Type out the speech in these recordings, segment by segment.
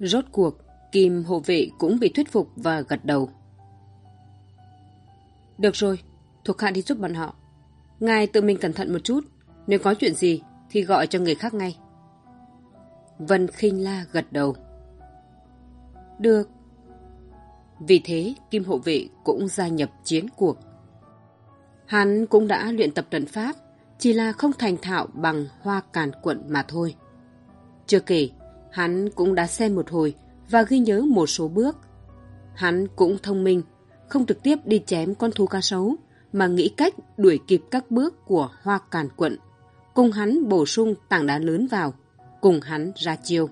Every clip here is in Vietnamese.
Rốt cuộc, Kim hộ vệ cũng bị thuyết phục và gật đầu. Được rồi, thuộc hạ đi giúp bọn họ. Ngài tự mình cẩn thận một chút, nếu có chuyện gì thì gọi cho người khác ngay. Vân khinh la gật đầu. Được. Vì thế, Kim hộ vệ cũng gia nhập chiến cuộc. Hắn cũng đã luyện tập trận pháp, chỉ là không thành thạo bằng hoa càn quận mà thôi. Chưa kể, Hắn cũng đã xem một hồi và ghi nhớ một số bước. Hắn cũng thông minh, không trực tiếp đi chém con thú cá sấu, mà nghĩ cách đuổi kịp các bước của hoa càn quận. Cùng hắn bổ sung tảng đá lớn vào, cùng hắn ra chiêu.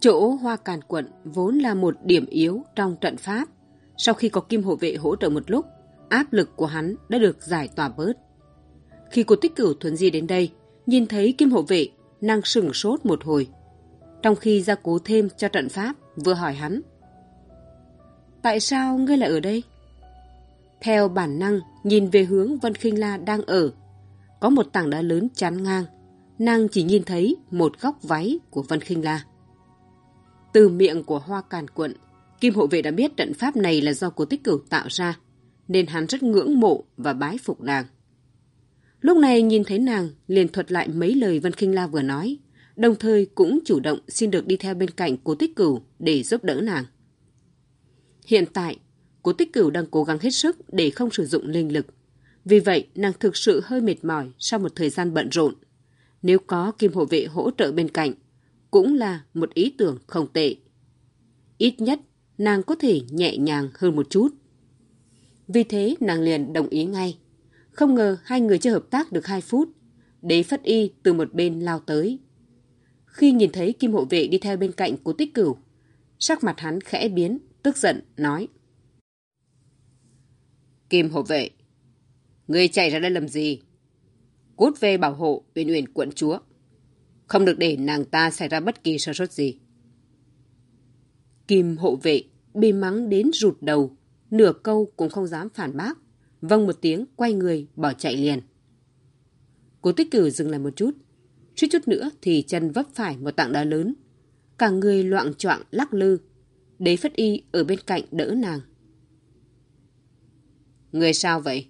Chỗ hoa càn quận vốn là một điểm yếu trong trận pháp. Sau khi có kim hộ vệ hỗ trợ một lúc, áp lực của hắn đã được giải tỏa bớt. Khi cô tích cửu thuần di đến đây, nhìn thấy kim hộ vệ, năng sừng sốt một hồi. Trong khi gia cố thêm cho trận pháp, vừa hỏi hắn. Tại sao ngươi lại ở đây? Theo bản năng, nhìn về hướng Vân khinh La đang ở. Có một tảng đá lớn chắn ngang. Nàng chỉ nhìn thấy một góc váy của Vân khinh La. Từ miệng của hoa càn quận, Kim hộ vệ đã biết trận pháp này là do cố tích cửu tạo ra, nên hắn rất ngưỡng mộ và bái phục nàng. Lúc này nhìn thấy nàng, liền thuật lại mấy lời Vân khinh La vừa nói, đồng thời cũng chủ động xin được đi theo bên cạnh cố tích cửu để giúp đỡ nàng. Hiện tại, cố tích cửu đang cố gắng hết sức để không sử dụng linh lực. Vì vậy, nàng thực sự hơi mệt mỏi sau một thời gian bận rộn. Nếu có kim hộ vệ hỗ trợ bên cạnh, cũng là một ý tưởng không tệ. Ít nhất, nàng có thể nhẹ nhàng hơn một chút. Vì thế, nàng liền đồng ý ngay. Không ngờ hai người chưa hợp tác được hai phút. Đế Phất Y từ một bên lao tới, khi nhìn thấy Kim hộ vệ đi theo bên cạnh của tích cửu. Sắc mặt hắn khẽ biến, tức giận, nói. Kim hộ vệ, người chạy ra đây làm gì? Cút về bảo hộ uyển uyển quận chúa. Không được để nàng ta xảy ra bất kỳ sơ suất gì. Kim hộ vệ bị mắng đến rụt đầu, nửa câu cũng không dám phản bác. Vâng một tiếng, quay người, bỏ chạy liền. Cố tích cử dừng lại một chút, Chút chút nữa thì chân vấp phải một tảng đá lớn. Cả người loạn choạng lắc lư. Đế phất y ở bên cạnh đỡ nàng. Người sao vậy?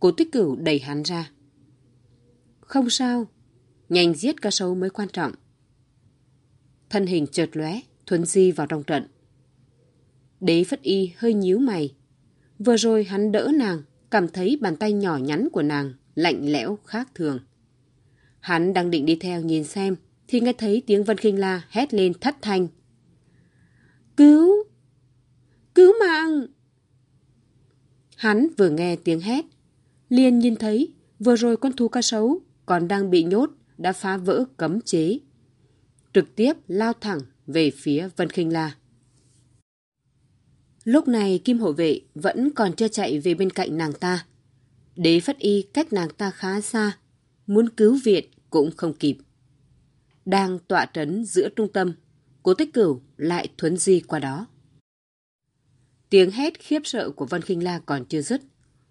Cố tích cửu đẩy hắn ra. Không sao. Nhanh giết cá sấu mới quan trọng. Thân hình chợt lóe, thuấn di vào trong trận. Đế phất y hơi nhíu mày. Vừa rồi hắn đỡ nàng, cảm thấy bàn tay nhỏ nhắn của nàng lạnh lẽo khác thường. Hắn đang định đi theo nhìn xem, thì nghe thấy tiếng Vân Kinh La hét lên thất thanh. Cứu! Cứu mạng! Hắn vừa nghe tiếng hét, liền nhìn thấy vừa rồi con thú cá sấu còn đang bị nhốt đã phá vỡ cấm chế. Trực tiếp lao thẳng về phía Vân Kinh La. Lúc này Kim Hộ Vệ vẫn còn chưa chạy về bên cạnh nàng ta. Đế Phất Y cách nàng ta khá xa, muốn cứu viện cũng không kịp. Đang tọa trấn giữa trung tâm, cố tích cửu lại thuấn di qua đó. Tiếng hét khiếp sợ của văn Kinh La còn chưa dứt.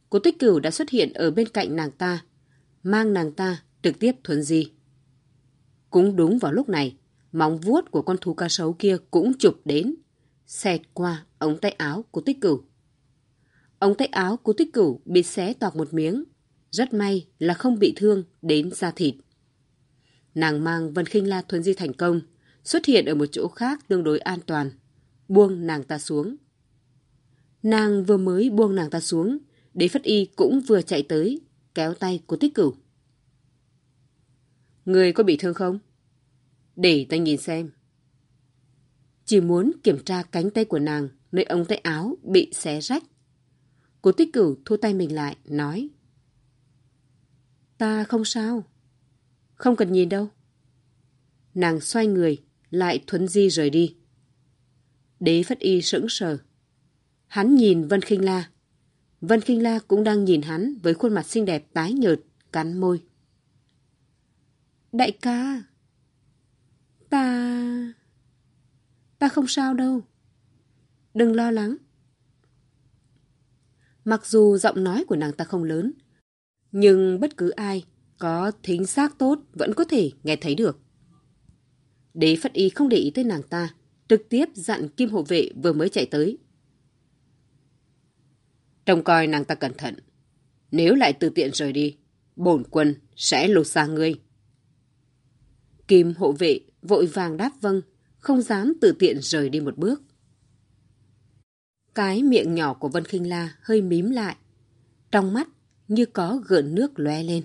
Cố tích cửu đã xuất hiện ở bên cạnh nàng ta, mang nàng ta trực tiếp thuấn di. Cũng đúng vào lúc này, móng vuốt của con thú cá sấu kia cũng chụp đến, xẹt qua ống tay áo của tích cửu. Ống tay áo của tích cửu bị xé toạc một miếng, rất may là không bị thương đến da thịt. Nàng mang Vân Khinh La thuần di thành công, xuất hiện ở một chỗ khác tương đối an toàn, buông nàng ta xuống. Nàng vừa mới buông nàng ta xuống, đế phất y cũng vừa chạy tới, kéo tay của tích cửu. Người có bị thương không? Để ta nhìn xem. Chỉ muốn kiểm tra cánh tay của nàng nơi ống tay áo bị xé rách. Cố tích cửu thu tay mình lại, nói. Ta không sao. Không cần nhìn đâu. Nàng xoay người, lại thuấn di rời đi. Đế Phất Y sững sờ. Hắn nhìn Vân Kinh La. Vân Kinh La cũng đang nhìn hắn với khuôn mặt xinh đẹp tái nhợt, cắn môi. Đại ca, ta... ta không sao đâu. Đừng lo lắng. Mặc dù giọng nói của nàng ta không lớn, nhưng bất cứ ai có thính giác tốt vẫn có thể nghe thấy được. Đế Phất Y không để ý tới nàng ta, trực tiếp dặn Kim Hộ Vệ vừa mới chạy tới. Trông coi nàng ta cẩn thận. Nếu lại tự tiện rời đi, bổn quân sẽ lột xa ngươi. Kim hộ vệ vội vàng đáp vâng, không dám tự tiện rời đi một bước. Cái miệng nhỏ của Vân Kinh La hơi mím lại, trong mắt như có gợn nước lóe lên.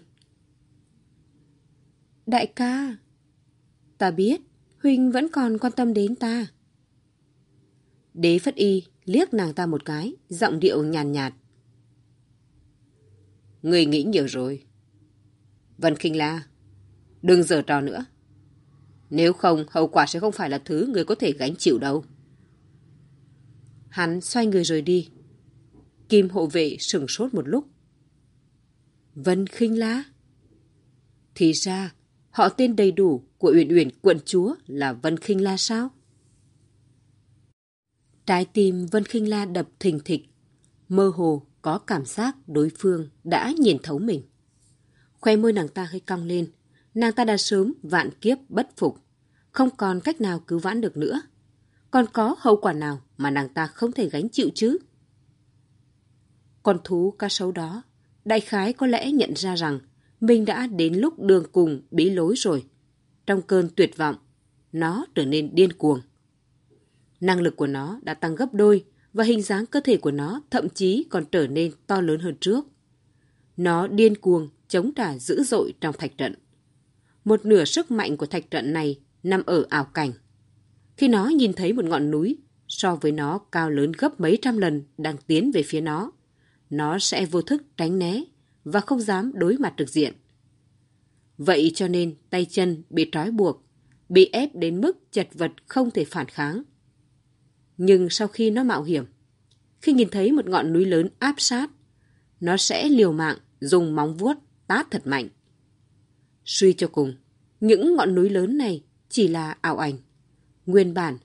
Đại ca, ta biết, Huynh vẫn còn quan tâm đến ta. Đế Phất Y liếc nàng ta một cái, giọng điệu nhàn nhạt, nhạt. Người nghĩ nhiều rồi. Vân Kinh La, đừng giở trò nữa. Nếu không, hậu quả sẽ không phải là thứ người có thể gánh chịu đâu. Hắn xoay người rời đi. Kim hộ vệ sửng sốt một lúc. Vân Khinh La? Thì ra, họ tên đầy đủ của Uyển Uyển quận chúa là Vân Khinh La sao? Trái tim Vân Khinh La đập thình thịch, mơ hồ có cảm giác đối phương đã nhìn thấu mình. Khoe môi nàng ta hơi cong lên, nàng ta đã sớm vạn kiếp bất phục, không còn cách nào cứu vãn được nữa. Còn có hậu quả nào mà nàng ta không thể gánh chịu chứ? Con thú cá sấu đó, đại khái có lẽ nhận ra rằng mình đã đến lúc đường cùng bí lối rồi. Trong cơn tuyệt vọng, nó trở nên điên cuồng. Năng lực của nó đã tăng gấp đôi và hình dáng cơ thể của nó thậm chí còn trở nên to lớn hơn trước. Nó điên cuồng, chống trả dữ dội trong thạch trận. Một nửa sức mạnh của thạch trận này nằm ở ảo cảnh. Khi nó nhìn thấy một ngọn núi so với nó cao lớn gấp mấy trăm lần đang tiến về phía nó, nó sẽ vô thức tránh né và không dám đối mặt trực diện. Vậy cho nên tay chân bị trói buộc, bị ép đến mức chật vật không thể phản kháng. Nhưng sau khi nó mạo hiểm, khi nhìn thấy một ngọn núi lớn áp sát, nó sẽ liều mạng dùng móng vuốt tát thật mạnh. Suy cho cùng, những ngọn núi lớn này chỉ là ảo ảnh. Nguyên bản,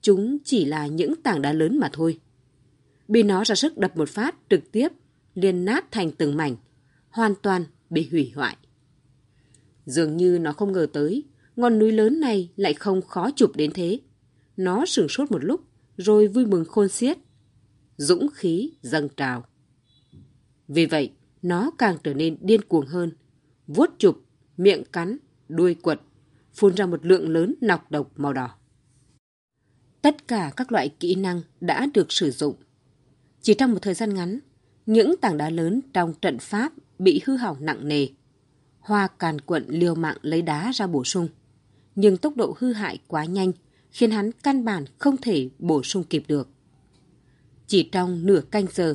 chúng chỉ là những tảng đá lớn mà thôi. Bị nó ra sức đập một phát trực tiếp, liền nát thành từng mảnh, hoàn toàn bị hủy hoại. Dường như nó không ngờ tới, ngọn núi lớn này lại không khó chụp đến thế. Nó sửng sốt một lúc, rồi vui mừng khôn xiết. Dũng khí dâng trào. Vì vậy, nó càng trở nên điên cuồng hơn. Vuốt chụp, miệng cắn, đuôi quật, phun ra một lượng lớn nọc độc màu đỏ. Tất cả các loại kỹ năng đã được sử dụng. Chỉ trong một thời gian ngắn, những tảng đá lớn trong trận pháp bị hư hỏng nặng nề. Hoa càn quận liều mạng lấy đá ra bổ sung. Nhưng tốc độ hư hại quá nhanh, khiến hắn căn bản không thể bổ sung kịp được. Chỉ trong nửa canh giờ,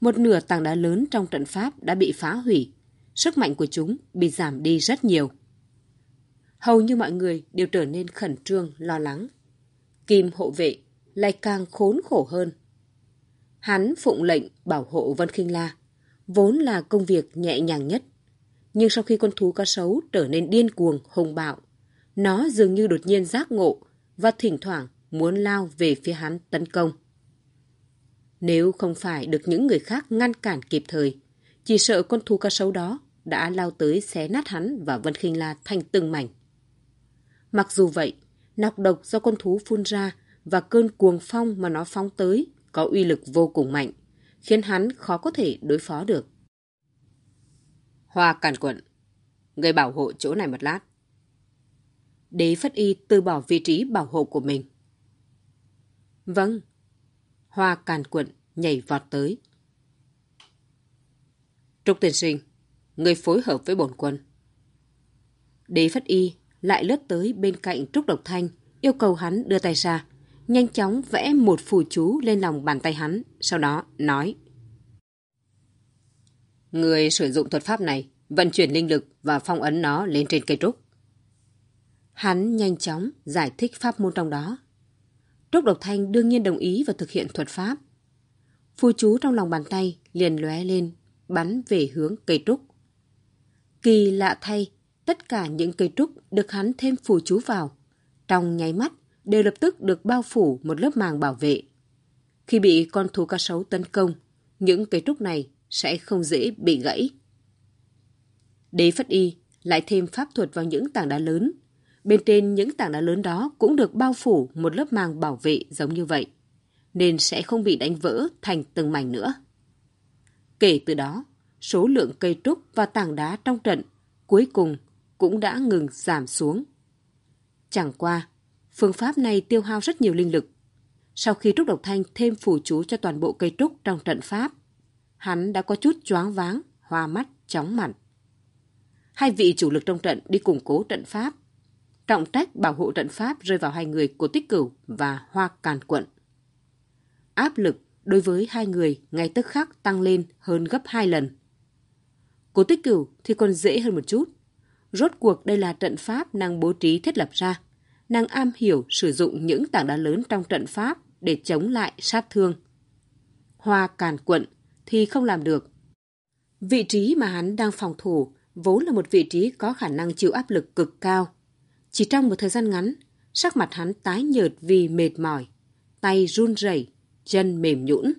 một nửa tảng đá lớn trong trận pháp đã bị phá hủy, sức mạnh của chúng bị giảm đi rất nhiều. Hầu như mọi người đều trở nên khẩn trương, lo lắng. Kim hộ vệ lại càng khốn khổ hơn. Hắn phụng lệnh bảo hộ Vân Kinh La, vốn là công việc nhẹ nhàng nhất. Nhưng sau khi con thú cá sấu trở nên điên cuồng, hùng bạo, nó dường như đột nhiên giác ngộ và thỉnh thoảng muốn lao về phía hắn tấn công. Nếu không phải được những người khác ngăn cản kịp thời, chỉ sợ con thú cá sấu đó đã lao tới xé nát hắn và Vân Kinh La thành từng mảnh. Mặc dù vậy, nọc độc do con thú phun ra và cơn cuồng phong mà nó phóng tới có uy lực vô cùng mạnh, khiến hắn khó có thể đối phó được. Hoa càn quận, người bảo hộ chỗ này một lát. Đế Phất Y từ bỏ vị trí bảo hộ của mình. Vâng. Hoa càn quận nhảy vọt tới. Trúc tiên sinh, người phối hợp với bổn quân. Đế Phất Y lại lướt tới bên cạnh Trúc Độc Thanh, yêu cầu hắn đưa tay ra, nhanh chóng vẽ một phù chú lên lòng bàn tay hắn, sau đó nói. Người sử dụng thuật pháp này, vận chuyển linh lực và phong ấn nó lên trên cây trúc. Hắn nhanh chóng giải thích pháp môn trong đó. Trúc Độc Thanh đương nhiên đồng ý và thực hiện thuật pháp. Phù chú trong lòng bàn tay liền lóe lên, bắn về hướng cây trúc. Kỳ lạ thay, tất cả những cây trúc được hắn thêm phù chú vào. Trong nháy mắt, đều lập tức được bao phủ một lớp màng bảo vệ. Khi bị con thú cá sấu tấn công, những cây trúc này sẽ không dễ bị gãy. Đế Phất Y lại thêm pháp thuật vào những tảng đá lớn. Bên trên những tảng đá lớn đó cũng được bao phủ một lớp màng bảo vệ giống như vậy, nên sẽ không bị đánh vỡ thành từng mảnh nữa. Kể từ đó, số lượng cây trúc và tảng đá trong trận cuối cùng cũng đã ngừng giảm xuống. Chẳng qua, phương pháp này tiêu hao rất nhiều linh lực. Sau khi Trúc Độc Thanh thêm phủ chú cho toàn bộ cây trúc trong trận pháp, hắn đã có chút choáng váng, hoa mắt, chóng mặt. Hai vị chủ lực trong trận đi củng cố trận pháp. Trọng trách bảo hộ trận pháp rơi vào hai người của Tích Cửu và Hoa Càn Quận. Áp lực đối với hai người ngay tức khắc tăng lên hơn gấp hai lần. Cố Tích Cửu thì còn dễ hơn một chút. Rốt cuộc đây là trận pháp nàng bố trí thiết lập ra. Nàng am hiểu sử dụng những tảng đá lớn trong trận pháp để chống lại sát thương. Hoa Càn Quận thì không làm được. Vị trí mà hắn đang phòng thủ vốn là một vị trí có khả năng chịu áp lực cực cao. Chỉ trong một thời gian ngắn, sắc mặt hắn tái nhợt vì mệt mỏi, tay run rẩy, chân mềm nhũn.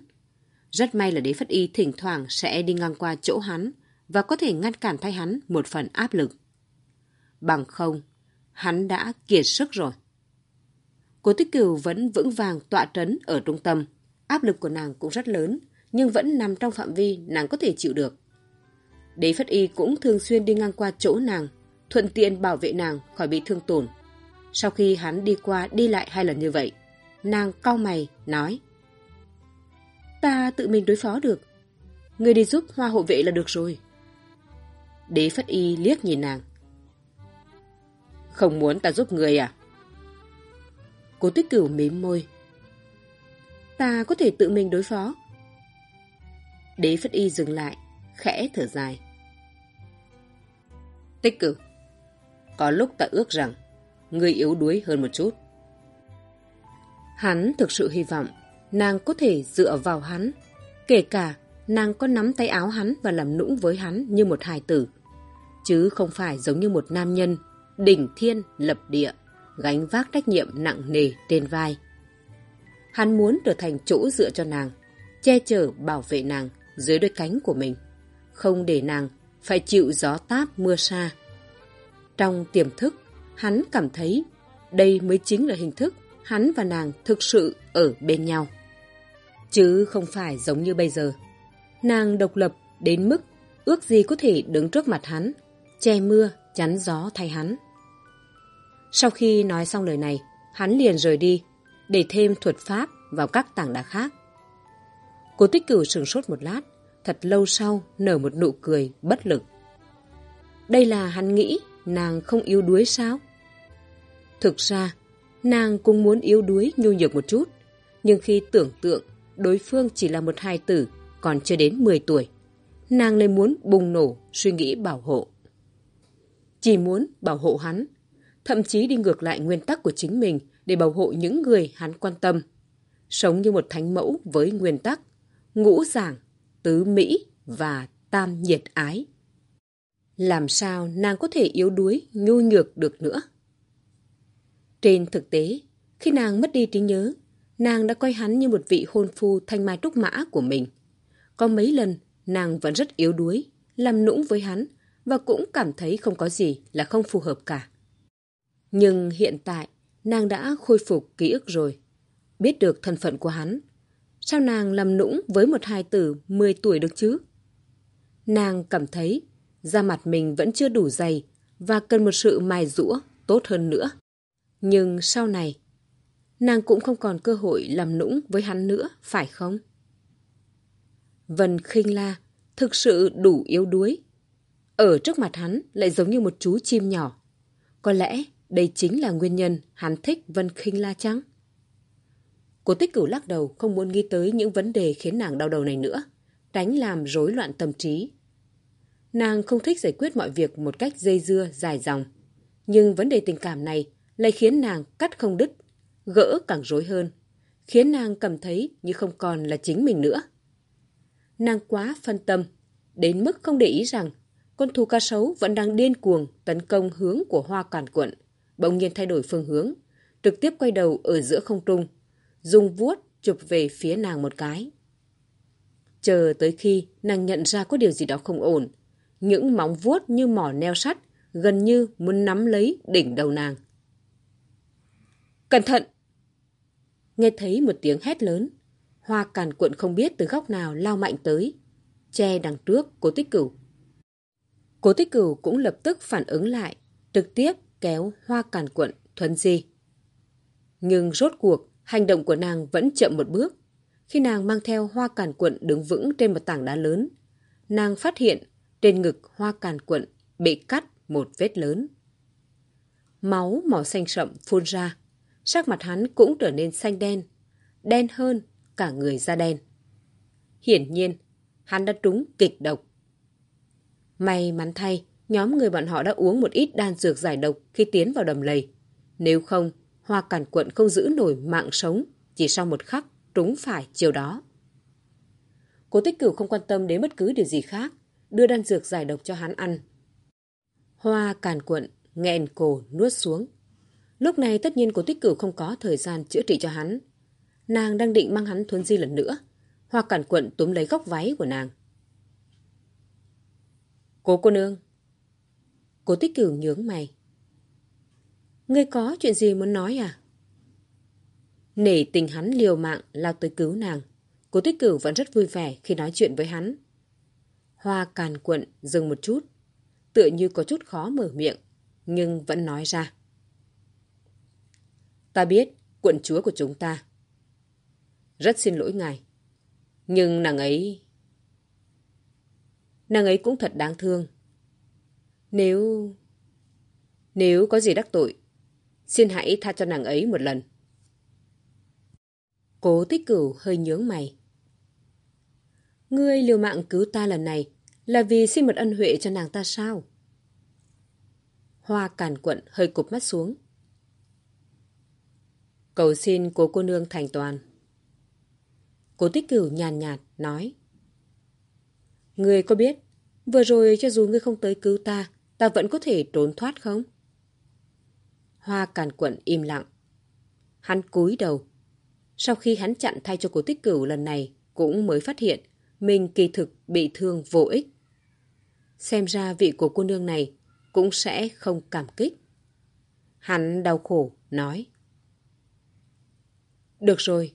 Rất may là đế phất y thỉnh thoảng sẽ đi ngang qua chỗ hắn và có thể ngăn cản thay hắn một phần áp lực. Bằng không, hắn đã kiệt sức rồi. Cố tích cửu vẫn vững vàng tọa trấn ở trung tâm. Áp lực của nàng cũng rất lớn, nhưng vẫn nằm trong phạm vi nàng có thể chịu được. Đế Phất Y cũng thường xuyên đi ngang qua chỗ nàng, thuận tiện bảo vệ nàng khỏi bị thương tổn. Sau khi hắn đi qua đi lại hai lần như vậy, nàng cau mày, nói Ta tự mình đối phó được. Người đi giúp hoa hộ vệ là được rồi. Đế Phất Y liếc nhìn nàng. Không muốn ta giúp người à? Cố tích cửu mím môi. Ta có thể tự mình đối phó. Đế Phất Y dừng lại, khẽ thở dài. Tích cửu, Có lúc ta ước rằng người yếu đuối hơn một chút. Hắn thực sự hy vọng nàng có thể dựa vào hắn. Kể cả nàng có nắm tay áo hắn và làm nũng với hắn như một hài tử. Chứ không phải giống như một nam nhân, đỉnh thiên lập địa, gánh vác trách nhiệm nặng nề trên vai. Hắn muốn trở thành chỗ dựa cho nàng, che chở bảo vệ nàng dưới đôi cánh của mình không để nàng phải chịu gió táp mưa xa. Trong tiềm thức, hắn cảm thấy đây mới chính là hình thức hắn và nàng thực sự ở bên nhau. Chứ không phải giống như bây giờ. Nàng độc lập đến mức ước gì có thể đứng trước mặt hắn, che mưa, chắn gió thay hắn. Sau khi nói xong lời này, hắn liền rời đi, để thêm thuật pháp vào các tảng đá khác. Cố tích cửu sừng sốt một lát, thật lâu sau nở một nụ cười bất lực. Đây là hắn nghĩ nàng không yếu đuối sao? Thực ra, nàng cũng muốn yếu đuối nhu nhược một chút, nhưng khi tưởng tượng đối phương chỉ là một hài tử còn chưa đến 10 tuổi, nàng lại muốn bùng nổ suy nghĩ bảo hộ. Chỉ muốn bảo hộ hắn, thậm chí đi ngược lại nguyên tắc của chính mình để bảo hộ những người hắn quan tâm. Sống như một thánh mẫu với nguyên tắc, ngũ giảng tứ mỹ và tam nhiệt ái. Làm sao nàng có thể yếu đuối, nhu nhược được nữa? Trên thực tế, khi nàng mất đi trí nhớ, nàng đã coi hắn như một vị hôn phu thanh mai trúc mã của mình. Có mấy lần, nàng vẫn rất yếu đuối, làm nũng với hắn và cũng cảm thấy không có gì là không phù hợp cả. Nhưng hiện tại, nàng đã khôi phục ký ức rồi, biết được thân phận của hắn Sao nàng làm nũng với một hài tử 10 tuổi được chứ? Nàng cảm thấy da mặt mình vẫn chưa đủ dày và cần một sự mài rũa tốt hơn nữa. Nhưng sau này, nàng cũng không còn cơ hội làm nũng với hắn nữa, phải không? Vân khinh la thực sự đủ yếu đuối. Ở trước mặt hắn lại giống như một chú chim nhỏ, Có lẽ đây chính là nguyên nhân hắn thích Vân Khinh La chăng? Cố tích cửu lắc đầu không muốn nghĩ tới những vấn đề khiến nàng đau đầu này nữa, tránh làm rối loạn tâm trí. Nàng không thích giải quyết mọi việc một cách dây dưa, dài dòng. Nhưng vấn đề tình cảm này lại khiến nàng cắt không đứt, gỡ càng rối hơn, khiến nàng cảm thấy như không còn là chính mình nữa. Nàng quá phân tâm, đến mức không để ý rằng con thú cá sấu vẫn đang điên cuồng tấn công hướng của hoa cản quận, bỗng nhiên thay đổi phương hướng, trực tiếp quay đầu ở giữa không trung, dùng vuốt chụp về phía nàng một cái. Chờ tới khi nàng nhận ra có điều gì đó không ổn, những móng vuốt như mỏ neo sắt gần như muốn nắm lấy đỉnh đầu nàng. Cẩn thận! Nghe thấy một tiếng hét lớn, hoa càn cuộn không biết từ góc nào lao mạnh tới, che đằng trước cố tích cửu. Cố tích cửu cũng lập tức phản ứng lại, trực tiếp kéo hoa càn quận thuấn di. Nhưng rốt cuộc, hành động của nàng vẫn chậm một bước. Khi nàng mang theo hoa càn quận đứng vững trên một tảng đá lớn, nàng phát hiện trên ngực hoa càn quận bị cắt một vết lớn. Máu màu xanh sậm phun ra, sắc mặt hắn cũng trở nên xanh đen, đen hơn cả người da đen. Hiển nhiên, hắn đã trúng kịch độc. May mắn thay, nhóm người bọn họ đã uống một ít đan dược giải độc khi tiến vào đầm lầy. Nếu không, hoa cản quận không giữ nổi mạng sống chỉ sau một khắc trúng phải chiều đó. Cố tích cửu không quan tâm đến bất cứ điều gì khác, đưa đan dược giải độc cho hắn ăn. Hoa càn quận, nghẹn cổ nuốt xuống. Lúc này tất nhiên cố tích cửu không có thời gian chữa trị cho hắn. Nàng đang định mang hắn thuấn di lần nữa. Hoa càn quận túm lấy góc váy của nàng. Cố cô nương. Cố tích cửu nhướng mày. Ngươi có chuyện gì muốn nói à? Nể tình hắn liều mạng lao tới cứu nàng. Cố tích cửu vẫn rất vui vẻ khi nói chuyện với hắn. Hoa càn quận dừng một chút, tựa như có chút khó mở miệng, nhưng vẫn nói ra. Ta biết quận chúa của chúng ta. Rất xin lỗi ngài. Nhưng nàng ấy... Nàng ấy cũng thật đáng thương. Nếu... Nếu có gì đắc tội, xin hãy tha cho nàng ấy một lần. Cố tích cửu hơi nhướng mày. Ngươi liều mạng cứu ta lần này là vì xin một ân huệ cho nàng ta sao? Hoa càn quận hơi cụp mắt xuống. Cầu xin cố cô nương thành toàn. Cố tích cửu nhàn nhạt, nói. Ngươi có biết, vừa rồi cho dù ngươi không tới cứu ta, ta vẫn có thể trốn thoát không? Hoa càn quận im lặng. Hắn cúi đầu. Sau khi hắn chặn thay cho cố tích cửu lần này, cũng mới phát hiện mình kỳ thực bị thương vô ích. Xem ra vị của cô nương này cũng sẽ không cảm kích. Hắn đau khổ, nói. Được rồi.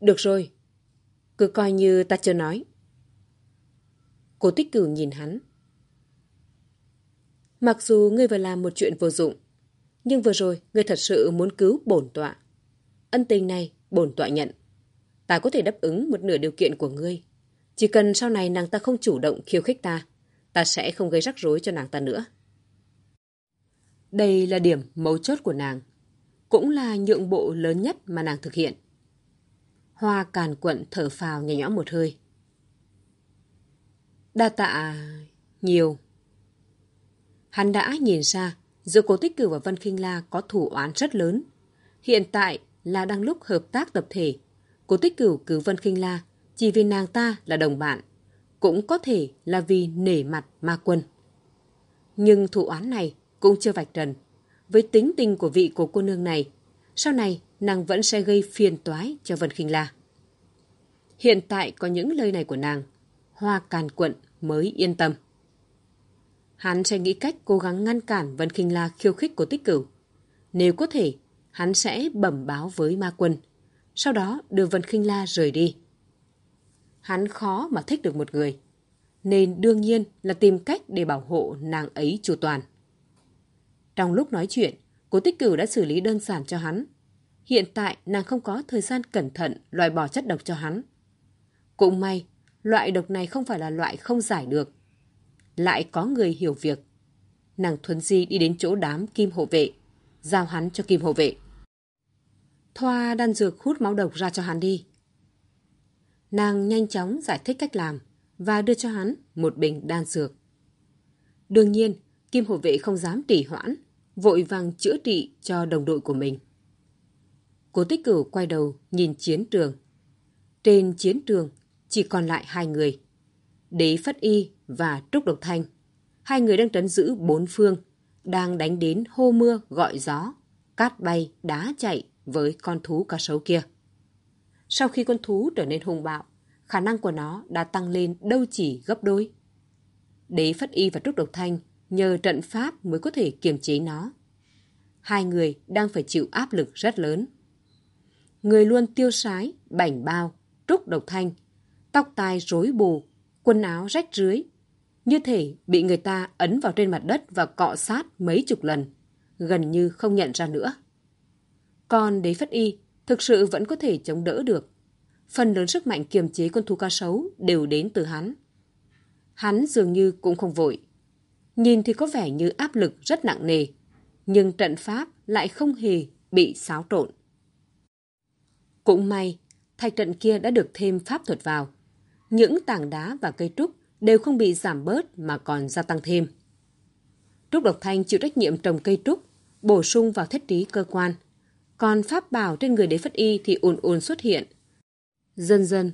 Được rồi. Cứ coi như ta chưa nói. Cô tích cửu nhìn hắn. Mặc dù ngươi vừa làm một chuyện vô dụng, nhưng vừa rồi ngươi thật sự muốn cứu bổn tọa. Ân tình này bổn tọa nhận ta có thể đáp ứng một nửa điều kiện của ngươi. Chỉ cần sau này nàng ta không chủ động khiêu khích ta, ta sẽ không gây rắc rối cho nàng ta nữa. Đây là điểm mấu chốt của nàng, cũng là nhượng bộ lớn nhất mà nàng thực hiện. Hoa càn quận thở phào nhẹ nhõm một hơi. Đa tạ nhiều. Hắn đã nhìn ra giữa cố tích cử và Vân Kinh La có thủ oán rất lớn. Hiện tại là đang lúc hợp tác tập thể Cố tích cửu cứu Vân Kinh La chỉ vì nàng ta là đồng bạn, cũng có thể là vì nể mặt ma quân. Nhưng thủ án này cũng chưa vạch trần. Với tính tình của vị của cô nương này, sau này nàng vẫn sẽ gây phiền toái cho Vân Kinh La. Hiện tại có những lời này của nàng, hoa càn quận mới yên tâm. Hắn sẽ nghĩ cách cố gắng ngăn cản Vân Kinh La khiêu khích của tích cửu. Nếu có thể, hắn sẽ bẩm báo với ma quân, sau đó đưa Vân Kinh La rời đi. Hắn khó mà thích được một người, nên đương nhiên là tìm cách để bảo hộ nàng ấy chu toàn. Trong lúc nói chuyện, cố tích cửu đã xử lý đơn giản cho hắn. Hiện tại nàng không có thời gian cẩn thận loại bỏ chất độc cho hắn. Cũng may, loại độc này không phải là loại không giải được. Lại có người hiểu việc. nàng thuấn di đi đến chỗ đám kim hộ vệ, giao hắn cho kim hộ vệ. Thoa đan dược hút máu độc ra cho hắn đi. Nàng nhanh chóng giải thích cách làm và đưa cho hắn một bình đan dược. Đương nhiên, kim hộ vệ không dám trì hoãn, vội vàng chữa trị cho đồng đội của mình. Cố tích cửu quay đầu nhìn chiến trường. Trên chiến trường chỉ còn lại hai người. Đế Phất Y và Trúc Độc Thanh. Hai người đang trấn giữ bốn phương, đang đánh đến hô mưa gọi gió, cát bay, đá chạy với con thú cá sấu kia. Sau khi con thú trở nên hung bạo, khả năng của nó đã tăng lên đâu chỉ gấp đôi. Đế Phất Y và Trúc Độc Thanh nhờ trận pháp mới có thể kiềm chế nó. Hai người đang phải chịu áp lực rất lớn. Người luôn tiêu sái, bảnh bao, Trúc Độc Thanh, tóc tai rối bù, quần áo rách rưới, như thể bị người ta ấn vào trên mặt đất và cọ sát mấy chục lần, gần như không nhận ra nữa. Còn đế phất y thực sự vẫn có thể chống đỡ được. Phần lớn sức mạnh kiềm chế con thú cá sấu đều đến từ hắn. Hắn dường như cũng không vội. Nhìn thì có vẻ như áp lực rất nặng nề, nhưng trận pháp lại không hề bị xáo trộn. Cũng may, thạch trận kia đã được thêm pháp thuật vào. Những tảng đá và cây trúc đều không bị giảm bớt mà còn gia tăng thêm. Trúc Độc Thanh chịu trách nhiệm trồng cây trúc, bổ sung vào thiết trí cơ quan. Còn pháp bảo trên người đế phất y thì ồn ồn xuất hiện. Dần dần,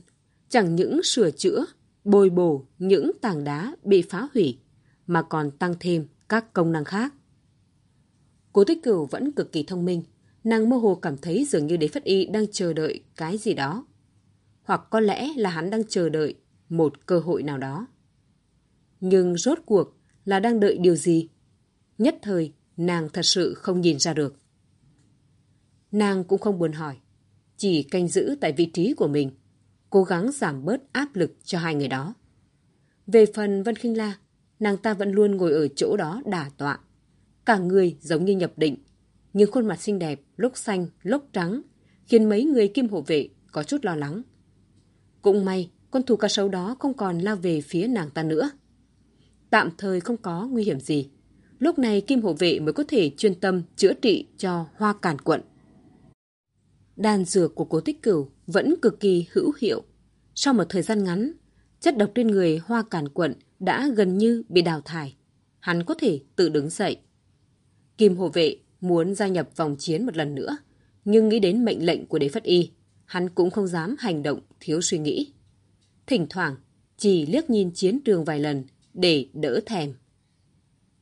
chẳng những sửa chữa, bồi bổ những tảng đá bị phá hủy, mà còn tăng thêm các công năng khác. Cố tích cửu vẫn cực kỳ thông minh, nàng mơ hồ cảm thấy dường như đế phất y đang chờ đợi cái gì đó. Hoặc có lẽ là hắn đang chờ đợi một cơ hội nào đó. Nhưng rốt cuộc là đang đợi điều gì? Nhất thời, nàng thật sự không nhìn ra được. Nàng cũng không buồn hỏi, chỉ canh giữ tại vị trí của mình, cố gắng giảm bớt áp lực cho hai người đó. Về phần Vân khinh La, nàng ta vẫn luôn ngồi ở chỗ đó đả tọa. Cả người giống như nhập định, nhưng khuôn mặt xinh đẹp, lúc xanh, lúc trắng, khiến mấy người kim hộ vệ có chút lo lắng. Cũng may, con thú cá sấu đó không còn lao về phía nàng ta nữa. Tạm thời không có nguy hiểm gì. Lúc này kim hộ vệ mới có thể chuyên tâm chữa trị cho hoa càn quận. Đan dược của cố tích cửu vẫn cực kỳ hữu hiệu. Sau một thời gian ngắn, chất độc trên người hoa càn quận đã gần như bị đào thải. Hắn có thể tự đứng dậy. Kim hộ vệ muốn gia nhập vòng chiến một lần nữa, nhưng nghĩ đến mệnh lệnh của đế phất y, hắn cũng không dám hành động thiếu suy nghĩ. Thỉnh thoảng, chỉ liếc nhìn chiến trường vài lần để đỡ thèm.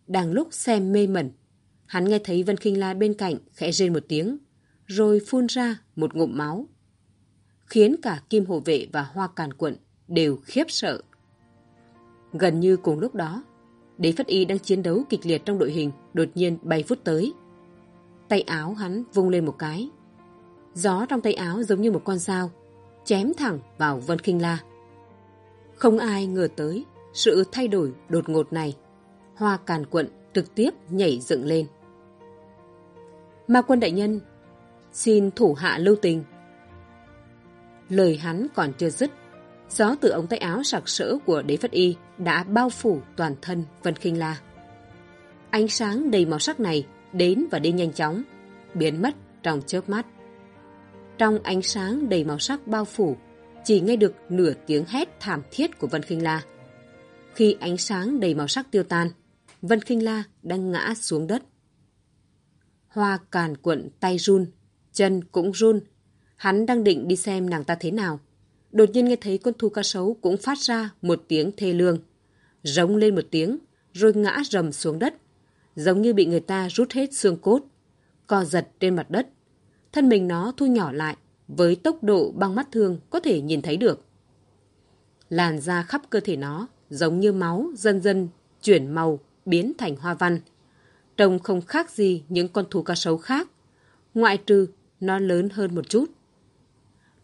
Đang lúc xem mê mẩn, hắn nghe thấy Vân Kinh La bên cạnh khẽ rên một tiếng, rồi phun ra một ngụm máu. Khiến cả Kim hộ Vệ và Hoa Càn Quận đều khiếp sợ. Gần như cùng lúc đó, Đế Phất Y đang chiến đấu kịch liệt trong đội hình đột nhiên bay phút tới. Tay áo hắn vung lên một cái. Gió trong tay áo giống như một con dao, chém thẳng vào Vân Kinh La. Không ai ngờ tới sự thay đổi đột ngột này. Hoa càn quận trực tiếp nhảy dựng lên. Ma quân đại nhân, xin thủ hạ lưu tình. Lời hắn còn chưa dứt, gió từ ống tay áo sặc sỡ của đế phất y đã bao phủ toàn thân Vân Kinh La. Ánh sáng đầy màu sắc này đến và đi nhanh chóng, biến mất trong chớp mắt. Trong ánh sáng đầy màu sắc bao phủ, chỉ nghe được nửa tiếng hét thảm thiết của Vân Kinh La. Khi ánh sáng đầy màu sắc tiêu tan, Vân Kinh La đang ngã xuống đất. Hoa càn cuộn tay run, chân cũng run. Hắn đang định đi xem nàng ta thế nào. Đột nhiên nghe thấy con thu cá sấu cũng phát ra một tiếng thê lương. Rống lên một tiếng, rồi ngã rầm xuống đất. Giống như bị người ta rút hết xương cốt. Co giật trên mặt đất. Thân mình nó thu nhỏ lại với tốc độ băng mắt thường có thể nhìn thấy được. Làn da khắp cơ thể nó giống như máu dần dần chuyển màu biến thành hoa văn. Trông không khác gì những con thú cá sấu khác, ngoại trừ nó lớn hơn một chút.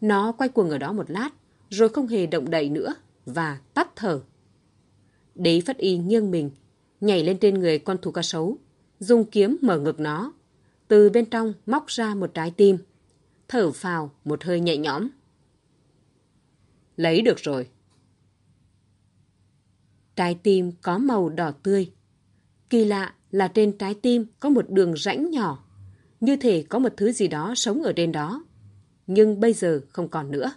Nó quay cuồng ở đó một lát, rồi không hề động đậy nữa và tắt thở. Đế Phất Y nghiêng mình, nhảy lên trên người con thú cá sấu, dùng kiếm mở ngực nó. Từ bên trong móc ra một trái tim, thở phào một hơi nhẹ nhõm. Lấy được rồi. Trái tim có màu đỏ tươi. Kỳ lạ là trên trái tim có một đường rãnh nhỏ, như thể có một thứ gì đó sống ở trên đó, nhưng bây giờ không còn nữa.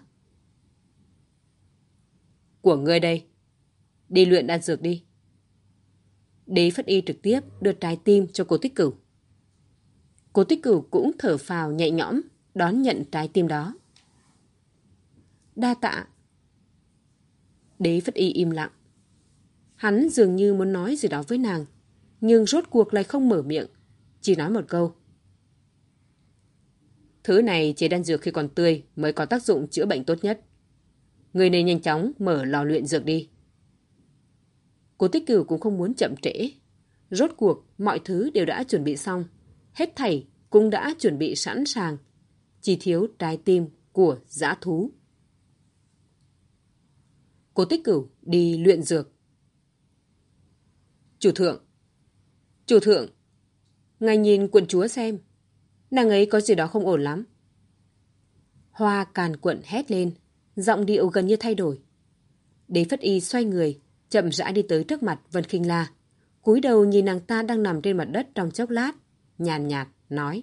Của ngươi đây, đi luyện đan dược đi. Đế Phất Y trực tiếp đưa trái tim cho cô Tích Cửu. Cô Tích Cửu cũng thở phào nhẹ nhõm, đón nhận trái tim đó. Đa tạ. Đế Phất Y im lặng. Hắn dường như muốn nói gì đó với nàng, nhưng rốt cuộc lại không mở miệng, chỉ nói một câu. Thứ này chế đan dược khi còn tươi mới có tác dụng chữa bệnh tốt nhất. Người nên nhanh chóng mở lò luyện dược đi. Cô Tích Cửu cũng không muốn chậm trễ. Rốt cuộc, mọi thứ đều đã chuẩn bị xong. Hết thảy cũng đã chuẩn bị sẵn sàng. Chỉ thiếu trái tim của giã thú. Cô Tích Cửu đi luyện dược. Chủ thượng. Chủ thượng. Ngài nhìn quận chúa xem. Nàng ấy có gì đó không ổn lắm. Hoa càn quận hét lên. Giọng điệu gần như thay đổi. Đế Phất Y xoay người, chậm rãi đi tới trước mặt Vân Kinh La. cúi đầu nhìn nàng ta đang nằm trên mặt đất trong chốc lát, nhàn nhạt, nói.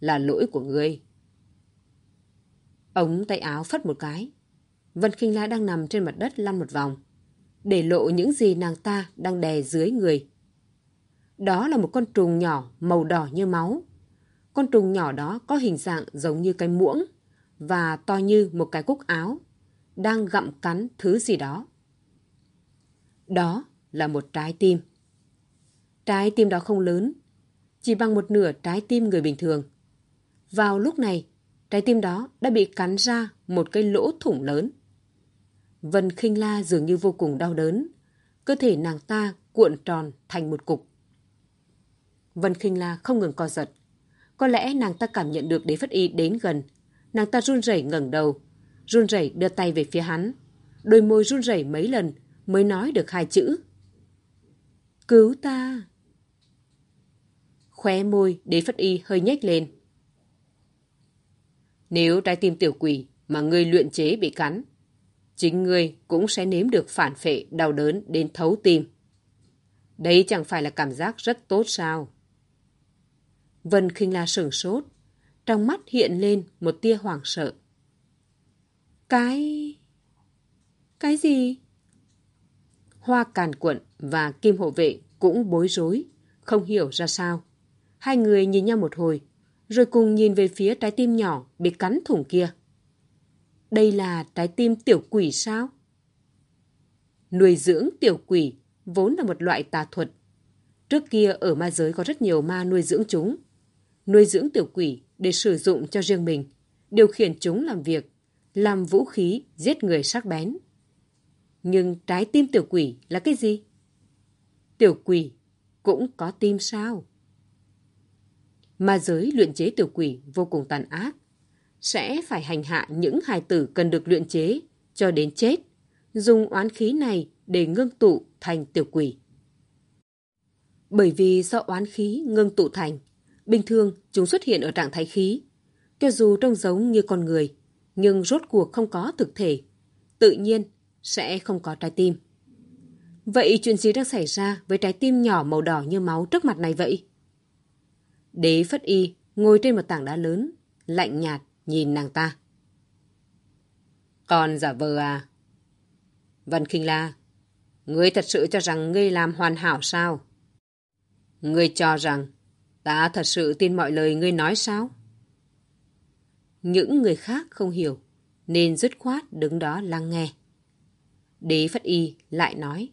Là lỗi của ngươi. Ống tay áo phất một cái. Vân Kinh La đang nằm trên mặt đất lăn một vòng, để lộ những gì nàng ta đang đè dưới người. Đó là một con trùng nhỏ màu đỏ như máu. Con trùng nhỏ đó có hình dạng giống như cái muỗng và to như một cái cúc áo, đang gặm cắn thứ gì đó. Đó là một trái tim. Trái tim đó không lớn, chỉ bằng một nửa trái tim người bình thường. Vào lúc này, trái tim đó đã bị cắn ra một cái lỗ thủng lớn. Vân khinh la dường như vô cùng đau đớn, cơ thể nàng ta cuộn tròn thành một cục. Vân khinh la không ngừng co giật. Có lẽ nàng ta cảm nhận được đế phất y đến gần. Nàng ta run rẩy ngẩng đầu, run rẩy đưa tay về phía hắn. Đôi môi run rẩy mấy lần mới nói được hai chữ. Cứu ta! Khóe môi đế phất y hơi nhếch lên. Nếu trái tim tiểu quỷ mà ngươi luyện chế bị cắn, chính ngươi cũng sẽ nếm được phản phệ đau đớn đến thấu tim. Đấy chẳng phải là cảm giác rất tốt sao? Vân khinh la sửng sốt, trong mắt hiện lên một tia hoảng sợ. Cái... Cái gì? Hoa càn quận và kim hộ vệ cũng bối rối, không hiểu ra sao. Hai người nhìn nhau một hồi, rồi cùng nhìn về phía trái tim nhỏ bị cắn thủng kia. Đây là trái tim tiểu quỷ sao? Nuôi dưỡng tiểu quỷ vốn là một loại tà thuật. Trước kia ở ma giới có rất nhiều ma nuôi dưỡng chúng. Nuôi dưỡng tiểu quỷ để sử dụng cho riêng mình, điều khiển chúng làm việc, làm vũ khí giết người sắc bén. Nhưng trái tim tiểu quỷ là cái gì? Tiểu quỷ cũng có tim sao? Ma giới luyện chế tiểu quỷ vô cùng tàn ác. Sẽ phải hành hạ những hài tử cần được luyện chế cho đến chết. Dùng oán khí này để ngưng tụ thành tiểu quỷ. Bởi vì do oán khí ngưng tụ thành, bình thường chúng xuất hiện ở trạng thái khí. Cho dù trông giống như con người, nhưng rốt cuộc không có thực thể. Tự nhiên sẽ không có trái tim. Vậy chuyện gì đang xảy ra với trái tim nhỏ màu đỏ như máu trước mặt này vậy? Đế Phất Y ngồi trên một tảng đá lớn, lạnh nhạt nhìn nàng ta. Còn giả vờ à? Vân Kinh La, ngươi thật sự cho rằng ngươi làm hoàn hảo sao? Ngươi cho rằng ta thật sự tin mọi lời ngươi nói sao? Những người khác không hiểu, nên dứt khoát đứng đó lắng nghe. Đế Phất Y lại nói.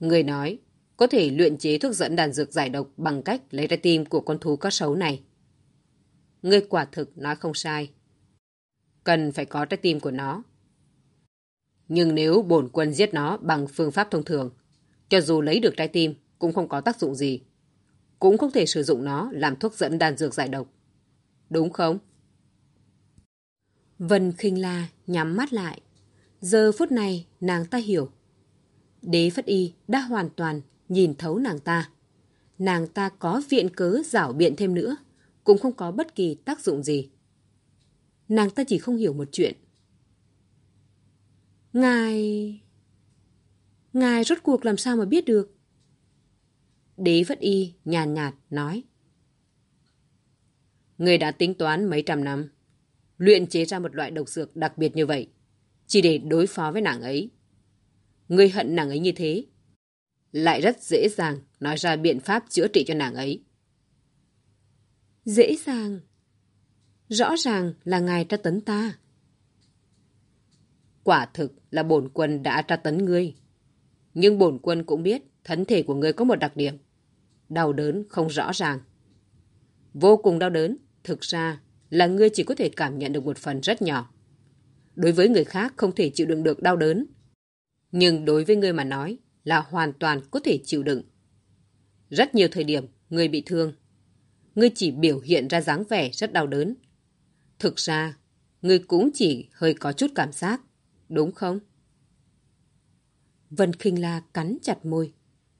Người nói, có thể luyện chế thuốc dẫn đàn dược giải độc bằng cách lấy ra tim của con thú có xấu này ngươi quả thực nói không sai. Cần phải có trái tim của nó. Nhưng nếu bổn quân giết nó bằng phương pháp thông thường, cho dù lấy được trái tim cũng không có tác dụng gì. Cũng không thể sử dụng nó làm thuốc dẫn đàn dược giải độc. Đúng không? Vân khinh la nhắm mắt lại. Giờ phút này nàng ta hiểu. Đế Phất Y đã hoàn toàn nhìn thấu nàng ta. Nàng ta có viện cớ giảo biện thêm nữa, cũng không có bất kỳ tác dụng gì. Nàng ta chỉ không hiểu một chuyện. Ngài... Ngài rốt cuộc làm sao mà biết được? Đế Vất Y nhàn nhạt, nói. Người đã tính toán mấy trăm năm, luyện chế ra một loại độc dược đặc biệt như vậy, chỉ để đối phó với nàng ấy. Người hận nàng ấy như thế, lại rất dễ dàng nói ra biện pháp chữa trị cho nàng ấy. Dễ dàng? Rõ ràng là ngài tra tấn ta. Quả thực là bổn quân đã tra tấn ngươi. Nhưng bổn quân cũng biết thân thể của ngươi có một đặc điểm. Đau đớn không rõ ràng. Vô cùng đau đớn, thực ra là ngươi chỉ có thể cảm nhận được một phần rất nhỏ. Đối với người khác không thể chịu đựng được đau đớn. Nhưng đối với ngươi mà nói là hoàn toàn có thể chịu đựng. Rất nhiều thời điểm, ngươi bị thương. Ngươi chỉ biểu hiện ra dáng vẻ rất đau đớn. Thực ra, ngươi cũng chỉ hơi có chút cảm giác, đúng không? Vân Kinh La cắn chặt môi.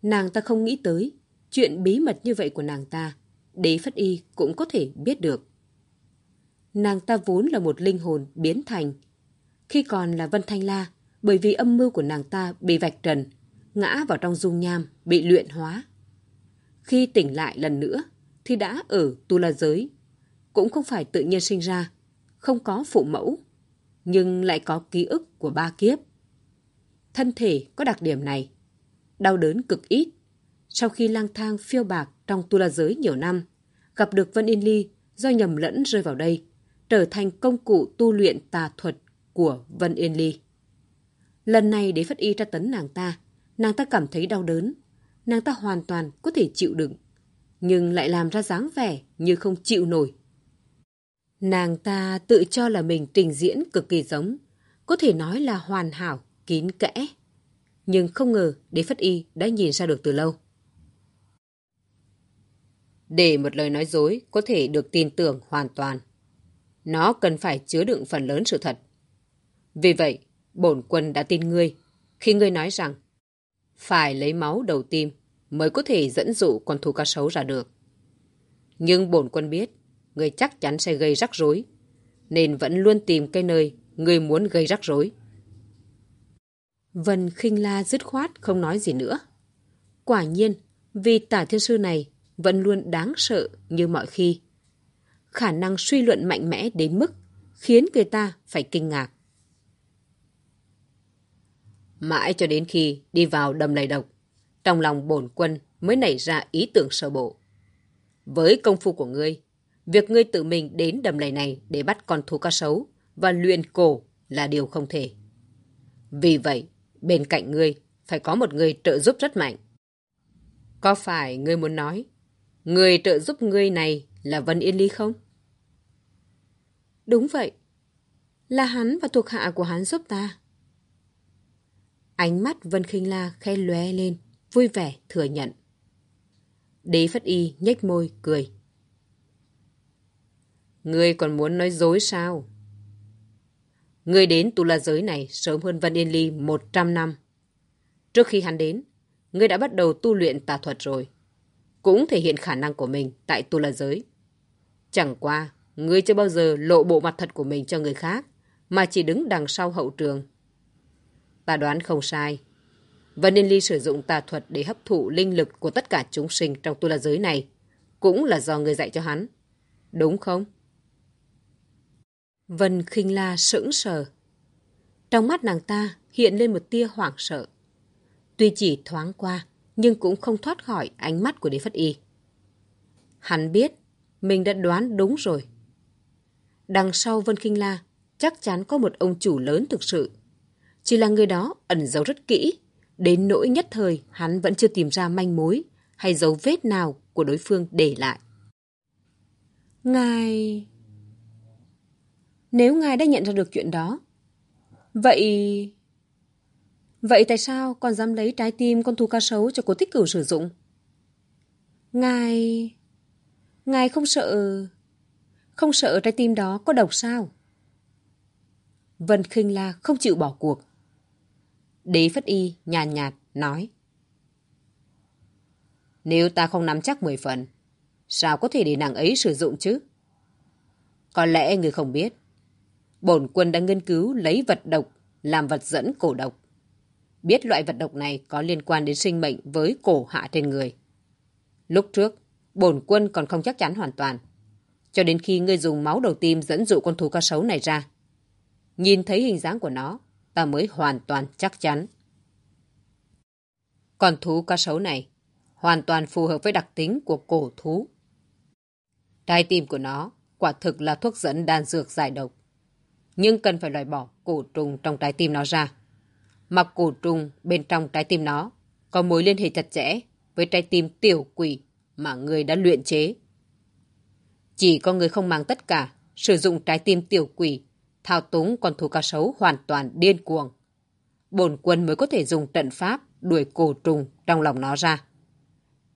Nàng ta không nghĩ tới chuyện bí mật như vậy của nàng ta. Đế Phất Y cũng có thể biết được. Nàng ta vốn là một linh hồn biến thành. Khi còn là Vân Thanh La, bởi vì âm mưu của nàng ta bị vạch trần, ngã vào trong dung nham, bị luyện hóa. Khi tỉnh lại lần nữa, thì đã ở tu la giới. Cũng không phải tự nhiên sinh ra, không có phụ mẫu, nhưng lại có ký ức của ba kiếp. Thân thể có đặc điểm này, đau đớn cực ít. Sau khi lang thang phiêu bạc trong tu la giới nhiều năm, gặp được Vân Yên Ly do nhầm lẫn rơi vào đây, trở thành công cụ tu luyện tà thuật của Vân Yên Ly. Lần này đế phất y tra tấn nàng ta, nàng ta cảm thấy đau đớn. Nàng ta hoàn toàn có thể chịu đựng, nhưng lại làm ra dáng vẻ như không chịu nổi. Nàng ta tự cho là mình trình diễn cực kỳ giống, có thể nói là hoàn hảo, kín kẽ. Nhưng không ngờ đế phất y đã nhìn ra được từ lâu. Để một lời nói dối có thể được tin tưởng hoàn toàn, nó cần phải chứa đựng phần lớn sự thật. Vì vậy, bổn quân đã tin ngươi khi ngươi nói rằng phải lấy máu đầu tim mới có thể dẫn dụ con thú cá sấu ra được. Nhưng bổn quân biết, người chắc chắn sẽ gây rắc rối, nên vẫn luôn tìm cái nơi người muốn gây rắc rối. Vân khinh la dứt khoát không nói gì nữa. Quả nhiên, vì tả thiên sư này vẫn luôn đáng sợ như mọi khi. Khả năng suy luận mạnh mẽ đến mức khiến người ta phải kinh ngạc. Mãi cho đến khi đi vào đầm lầy độc, trong lòng bổn quân mới nảy ra ý tưởng sơ bộ. Với công phu của ngươi, việc ngươi tự mình đến đầm lầy này để bắt con thú cá sấu và luyện cổ là điều không thể. Vì vậy, bên cạnh ngươi phải có một người trợ giúp rất mạnh. Có phải ngươi muốn nói, người trợ giúp ngươi này là Vân Yên Ly không? Đúng vậy. Là hắn và thuộc hạ của hắn giúp ta. Ánh mắt Vân Kinh La khe lóe lên, vui vẻ thừa nhận. Đế Phất Y nhếch môi, cười. Ngươi còn muốn nói dối sao? Ngươi đến tu la giới này sớm hơn Vân Yên Ly 100 năm. Trước khi hắn đến, ngươi đã bắt đầu tu luyện tà thuật rồi. Cũng thể hiện khả năng của mình tại tu la giới. Chẳng qua, ngươi chưa bao giờ lộ bộ mặt thật của mình cho người khác, mà chỉ đứng đằng sau hậu trường. Ta đoán không sai và nên Ly sử dụng tà thuật để hấp thụ linh lực của tất cả chúng sinh trong tu la giới này. Cũng là do người dạy cho hắn. Đúng không? Vân khinh la sững sờ. Trong mắt nàng ta hiện lên một tia hoảng sợ. Tuy chỉ thoáng qua, nhưng cũng không thoát khỏi ánh mắt của đế phất y. Hắn biết, mình đã đoán đúng rồi. Đằng sau Vân khinh La chắc chắn có một ông chủ lớn thực sự. Chỉ là người đó ẩn giấu rất kỹ, đến nỗi nhất thời hắn vẫn chưa tìm ra manh mối hay dấu vết nào của đối phương để lại. Ngài... Nếu ngài đã nhận ra được chuyện đó, vậy... Vậy tại sao còn dám lấy trái tim con thú ca sấu cho cô tích cửu sử dụng? Ngài... Ngài không sợ... Không sợ trái tim đó có độc sao? Vân khinh La không chịu bỏ cuộc. Đế Phất Y nhàn nhạt, nhạt nói. Nếu ta không nắm chắc mười phần, sao có thể để nàng ấy sử dụng chứ? Có lẽ người không biết. Bổn quân đã nghiên cứu lấy vật độc làm vật dẫn cổ độc. biết loại vật độc này có liên quan đến sinh mệnh với cổ hạ trên người. Lúc trước, bổn quân còn không chắc chắn hoàn toàn. Cho đến khi ngươi dùng máu đầu tim dẫn dụ con thú cá sấu này ra. Nhìn thấy hình dáng của nó, ta mới hoàn toàn chắc chắn. Còn thú cá sấu này hoàn toàn phù hợp với đặc tính của cổ thú. Trái tim của nó quả thực là thuốc dẫn đan dược giải độc. Nhưng cần phải loại bỏ cổ trùng trong trái tim nó ra. Mặc cổ trùng bên trong trái tim nó có mối liên hệ chặt chẽ với trái tim tiểu quỷ mà người đã luyện chế. Chỉ có người không mang tất cả, sử dụng trái tim tiểu quỷ, thao túng con thú cá sấu hoàn toàn điên cuồng. Bổn quân mới có thể dùng trận pháp đuổi cổ trùng trong lòng nó ra.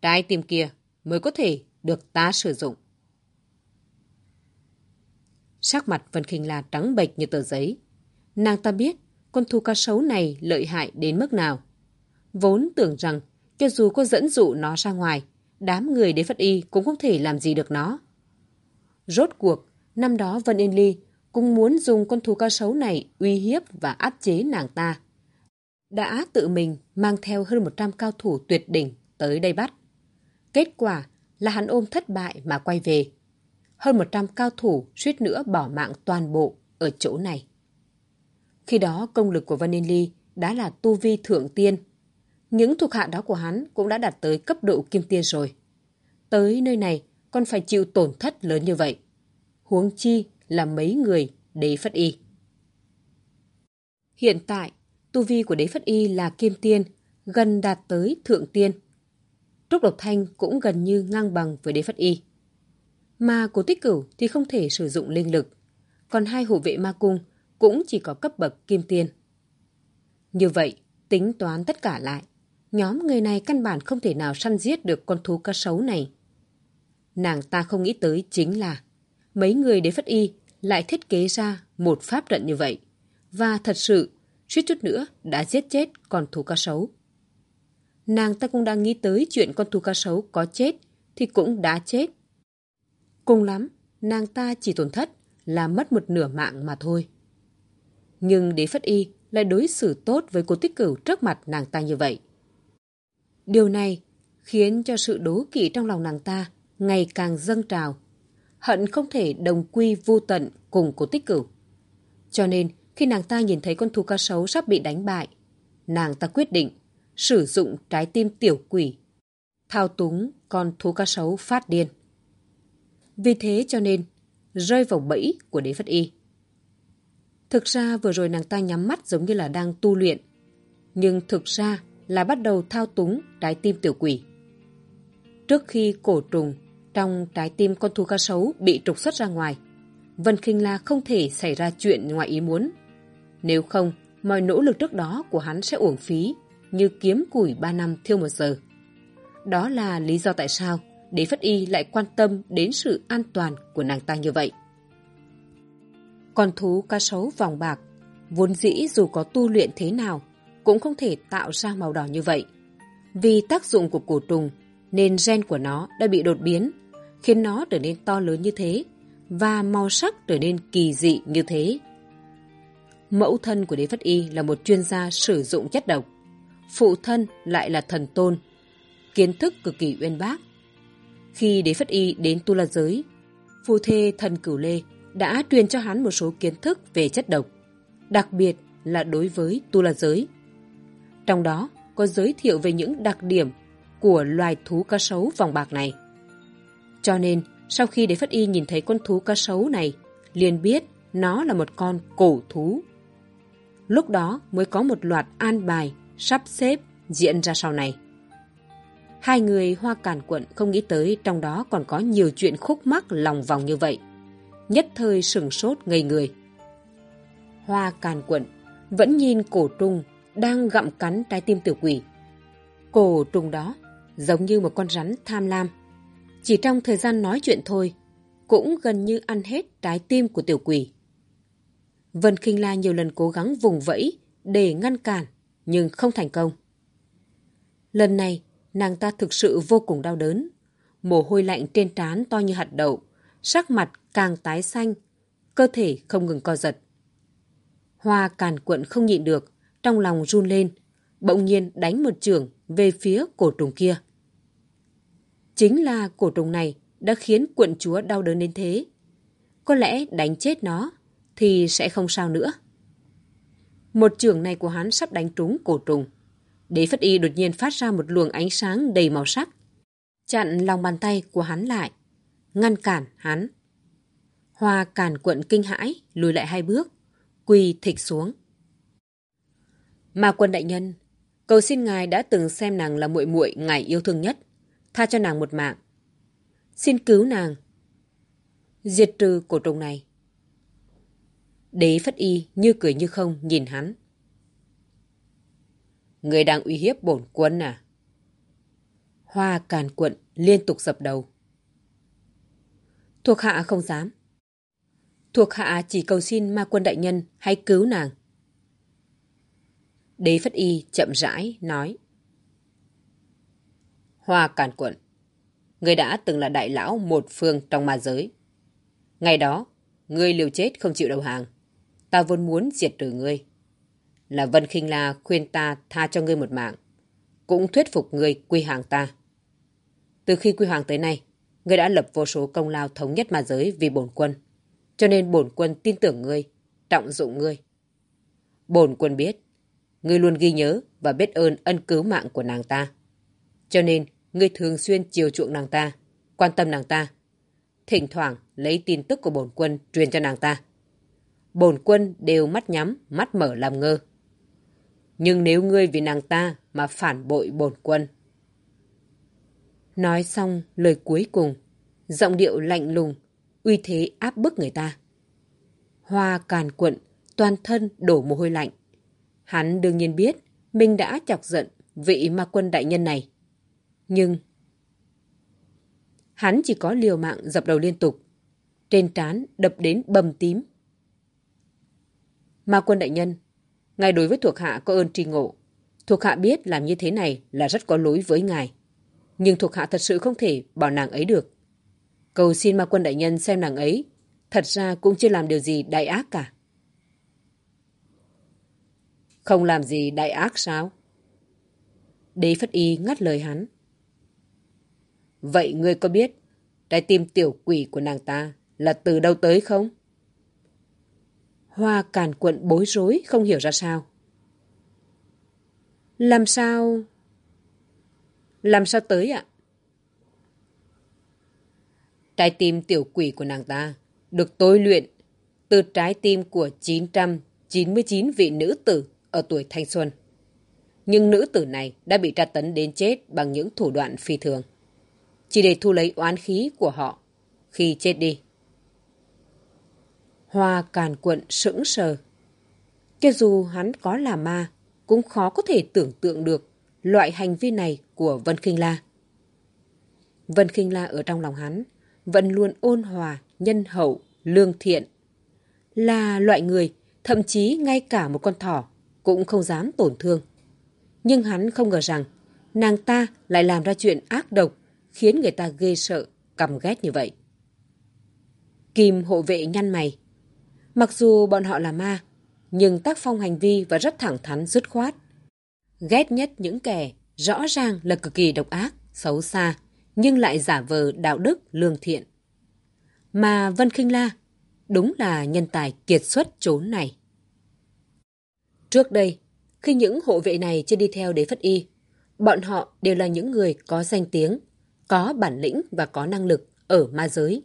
Trái tim kia mới có thể được ta sử dụng. Sắc mặt Vân Kinh La trắng bệch như tờ giấy. Nàng ta biết con thú cá sấu này lợi hại đến mức nào. Vốn tưởng rằng cho dù có dẫn dụ nó ra ngoài, đám người đế phất y cũng không thể làm gì được nó. Rốt cuộc, năm đó Vân Yên Ly cũng muốn dùng con thú cao sấu này uy hiếp và áp chế nàng ta. Đã tự mình mang theo hơn 100 cao thủ tuyệt đỉnh tới đây bắt. Kết quả là hắn ôm thất bại mà quay về. Hơn 100 cao thủ suýt nữa bỏ mạng toàn bộ ở chỗ này. Khi đó, công lực của Vân đã là tu vi thượng tiên. Những thuộc hạ đó của hắn cũng đã đạt tới cấp độ kim tiên rồi. Tới nơi này còn phải chịu tổn thất lớn như vậy. Huống chi là mấy người đế phất y. Hiện tại, tu vi của đế phất y là kim tiên, gần đạt tới thượng tiên. Trúc Độc Thanh cũng gần như ngang bằng với đế phất y. Mà Cố tích cửu thì không thể sử dụng linh lực, còn hai hộ vệ ma cung cũng chỉ có cấp bậc kim tiên. Như vậy, tính toán tất cả lại, nhóm người này căn bản không thể nào săn giết được con thú cá sấu này. Nàng ta không nghĩ tới chính là mấy người đế phất y lại thiết kế ra một pháp trận như vậy và thật sự suýt chút nữa đã giết chết con thú cá sấu. Nàng ta cũng đang nghĩ tới chuyện con thú cá sấu có chết thì cũng đã chết. Cùng lắm, nàng ta chỉ tổn thất là mất một nửa mạng mà thôi. Nhưng đế phất y lại đối xử tốt với cô tích cửu trước mặt nàng ta như vậy. Điều này khiến cho sự đố kỵ trong lòng nàng ta ngày càng dâng trào. Hận không thể đồng quy vu tận cùng cô tích cửu. Cho nên, khi nàng ta nhìn thấy con thú cá sấu sắp bị đánh bại, nàng ta quyết định sử dụng trái tim tiểu quỷ, thao túng con thú cá sấu phát điên. Vì thế cho nên, rơi vào bẫy của đế phất y. Thực ra vừa rồi nàng ta nhắm mắt giống như là đang tu luyện. Nhưng thực ra là bắt đầu thao túng trái tim tiểu quỷ. Trước khi cổ trùng trong trái tim con thú cá sấu bị trục xuất ra ngoài, Vân Kinh La không thể xảy ra chuyện ngoài ý muốn. Nếu không, mọi nỗ lực trước đó của hắn sẽ uổng phí, như kiếm củi ba năm thiêu một giờ. Đó là lý do tại sao Đế Phất Y lại quan tâm đến sự an toàn của nàng ta như vậy. Con thú cá sấu vòng bạc, vốn dĩ dù có tu luyện thế nào, cũng không thể tạo ra màu đỏ như vậy. Vì tác dụng của cổ trùng, nên gen của nó đã bị đột biến, khiến nó trở nên to lớn như thế, và màu sắc trở nên kỳ dị như thế. Mẫu thân của đế phất y là một chuyên gia sử dụng chất độc. Phụ thân lại là thần tôn. Kiến thức cực kỳ uyên bác. Khi đế phất y đến tu la giới, phu thê thần cửu lê đã truyền cho hắn một số kiến thức về chất độc, đặc biệt là đối với tu la giới. Trong đó có giới thiệu về những đặc điểm của loài thú cá sấu vòng bạc này. Cho nên, sau khi Đế Phất Y nhìn thấy con thú cá sấu này, liền biết nó là một con cổ thú. Lúc đó mới có một loạt an bài, sắp xếp diễn ra sau này. Hai người hoa càn quận không nghĩ tới trong đó còn có nhiều chuyện khúc mắc lòng vòng như vậy nhất thời sừng sốt ngây người. Hoa càn quận, vẫn nhìn cổ trùng đang gặm cắn trái tim tiểu quỷ. Cổ trùng đó giống như một con rắn tham lam. Chỉ trong thời gian nói chuyện thôi, cũng gần như ăn hết trái tim của tiểu quỷ. Vân Kinh La nhiều lần cố gắng vùng vẫy để ngăn cản, nhưng không thành công. Lần này, nàng ta thực sự vô cùng đau đớn. Mồ hôi lạnh trên trán to như hạt đậu, sắc mặt càng tái xanh, cơ thể không ngừng co giật. Hoa càn quận không nhịn được, trong lòng run lên, bỗng nhiên đánh một trường về phía cổ trùng kia. Chính là cổ trùng này đã khiến quận chúa đau đớn đến thế. Có lẽ đánh chết nó thì sẽ không sao nữa. Một trường này của hắn sắp đánh trúng cổ trùng. Đế Phất Y đột nhiên phát ra một luồng ánh sáng đầy màu sắc, chặn lòng bàn tay của hắn lại, ngăn cản hắn. Hoa càn quận kinh hãi, lùi lại hai bước, quỳ thịch xuống. Mà quân đại nhân, cầu xin ngài đã từng xem nàng là muội muội ngài yêu thương nhất, tha cho nàng một mạng. Xin cứu nàng. Diệt trừ cổ trùng này. Đế Phất Y như cười như không nhìn hắn. Người đang uy hiếp bổn quân à? Hoa càn quận liên tục dập đầu. Thuộc hạ không dám. Thuộc hạ chỉ cầu xin ma quân đại nhân hãy cứu nàng. Đế Phất Y chậm rãi nói. Hoa càn quận, người đã từng là đại lão một phương trong ma giới. Ngày đó, ngươi liều chết không chịu đầu hàng. Ta vốn muốn diệt trừ ngươi. Là Vân khinh La khuyên ta tha cho ngươi một mạng. Cũng thuyết phục ngươi quy hàng ta. Từ khi quy hoàng tới nay, ngươi đã lập vô số công lao thống nhất ma giới vì bổn quân. Cho nên bổn quân tin tưởng ngươi, trọng dụng ngươi. Bổn quân biết, ngươi luôn ghi nhớ và biết ơn ân cứu mạng của nàng ta. Cho nên, ngươi thường xuyên chiều chuộng nàng ta, quan tâm nàng ta. Thỉnh thoảng lấy tin tức của bổn quân truyền cho nàng ta. Bổn quân đều mắt nhắm, mắt mở làm ngơ. Nhưng nếu ngươi vì nàng ta mà phản bội bổn quân, Nói xong lời cuối cùng, giọng điệu lạnh lùng, uy thế áp bức người ta. Hoa càn quận, toàn thân đổ mồ hôi lạnh. Hắn đương nhiên biết mình đã chọc giận vị ma quân đại nhân này. Nhưng hắn chỉ có liều mạng dập đầu liên tục. Trên trán đập đến bầm tím. Ma quân đại nhân, ngài đối với thuộc hạ có ơn tri ngộ. Thuộc hạ biết làm như thế này là rất có lỗi với ngài nhưng thuộc hạ thật sự không thể bỏ nàng ấy được. Cầu xin ma quân đại nhân xem nàng ấy, thật ra cũng chưa làm điều gì đại ác cả. Không làm gì đại ác sao? Đế Phất Y ngắt lời hắn. Vậy ngươi có biết trái tim tiểu quỷ của nàng ta là từ đâu tới không? Hoa càn quận bối rối, không hiểu ra sao. Làm sao... Làm sao tới ạ? Trái tim tiểu quỷ của nàng ta được tôi luyện từ trái tim của 999 vị nữ tử ở tuổi thanh xuân. Nhưng nữ tử này đã bị tra tấn đến chết bằng những thủ đoạn phi thường. Chỉ để thu lấy oán khí của họ khi chết đi. Hoa càn quận sững sờ. Cho dù hắn có là ma, cũng khó có thể tưởng tượng được loại hành vi này của Vân Kinh La. Vân Kinh La ở trong lòng hắn vẫn luôn ôn hòa, nhân hậu, lương thiện. Là loại người, thậm chí ngay cả một con thỏ cũng không dám tổn thương. Nhưng hắn không ngờ rằng nàng ta lại làm ra chuyện ác độc khiến người ta ghê sợ, căm ghét như vậy. Kim hộ vệ nhăn mày. Mặc dù bọn họ là ma, nhưng tác phong hành vi và rất thẳng thắn dứt khoát. Ghét nhất những kẻ rõ ràng là cực kỳ độc ác, xấu xa, nhưng lại giả vờ đạo đức, lương thiện. Mà Vân Kinh La đúng là nhân tài kiệt xuất trốn này. Trước đây, khi những hộ vệ này chưa đi theo đế phất y, bọn họ đều là những người có danh tiếng, có bản lĩnh và có năng lực ở ma giới.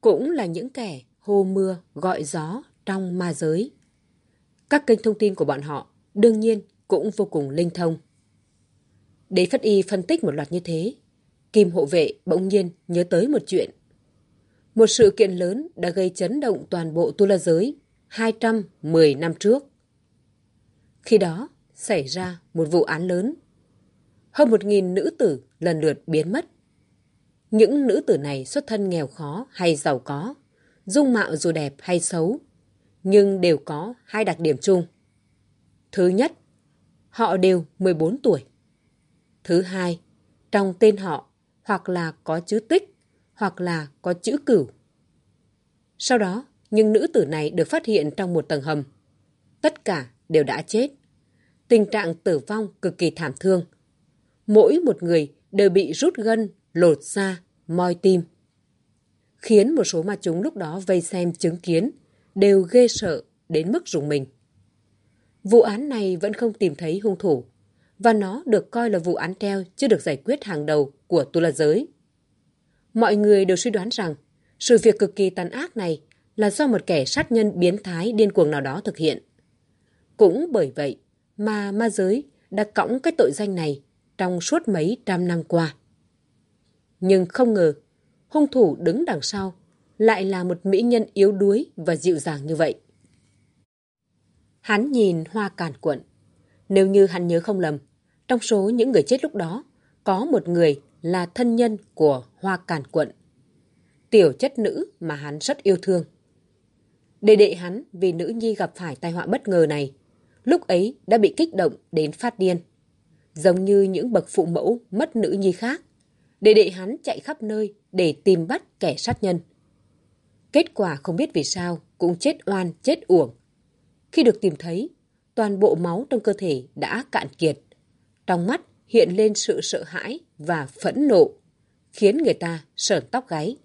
Cũng là những kẻ hô mưa gọi gió trong ma giới. Các kênh thông tin của bọn họ đương nhiên cũng vô cùng linh thông. Đế Phất Y phân tích một loạt như thế, Kim hộ vệ bỗng nhiên nhớ tới một chuyện. Một sự kiện lớn đã gây chấn động toàn bộ tu la giới 210 năm trước. Khi đó, xảy ra một vụ án lớn. Hơn một nghìn nữ tử lần lượt biến mất. Những nữ tử này xuất thân nghèo khó hay giàu có, dung mạo dù đẹp hay xấu, nhưng đều có hai đặc điểm chung. Thứ nhất, họ đều 14 tuổi. Thứ hai, trong tên họ hoặc là có chữ tích hoặc là có chữ cửu. Sau đó, những nữ tử này được phát hiện trong một tầng hầm. Tất cả đều đã chết. tình trạng tử vong cực kỳ thảm thương. Mỗi một người đều bị rút gân, lột da, moi tim. Khiến một số ma chúng lúc đó vây xem chứng kiến đều ghê sợ đến mức rùng mình. Vụ án này vẫn không tìm thấy hung thủ và nó được coi là vụ án treo chưa được giải quyết hàng đầu của tu la giới. Mọi người đều suy đoán rằng sự việc cực kỳ tàn ác này là do một kẻ sát nhân biến thái điên cuồng nào đó thực hiện. Cũng bởi vậy mà ma giới đã cõng cái tội danh này trong suốt mấy trăm năm qua. Nhưng không ngờ, hung thủ đứng đằng sau lại là một mỹ nhân yếu đuối và dịu dàng như vậy. Hắn nhìn hoa càn quận. Nếu như hắn nhớ không lầm, trong số những người chết lúc đó, có một người là thân nhân của hoa càn quận. Tiểu chất nữ mà hắn rất yêu thương. Đệ đệ hắn vì nữ nhi gặp phải tai họa bất ngờ này, lúc ấy đã bị kích động đến phát điên. Giống như những bậc phụ mẫu mất nữ nhi khác, để đệ hắn chạy khắp nơi để tìm bắt kẻ sát nhân. Kết quả không biết vì sao cũng chết oan chết uổng. Khi được tìm thấy, toàn bộ máu trong cơ thể đã cạn kiệt. Trong mắt hiện lên sự sợ hãi và phẫn nộ, khiến người ta sởn tóc gáy.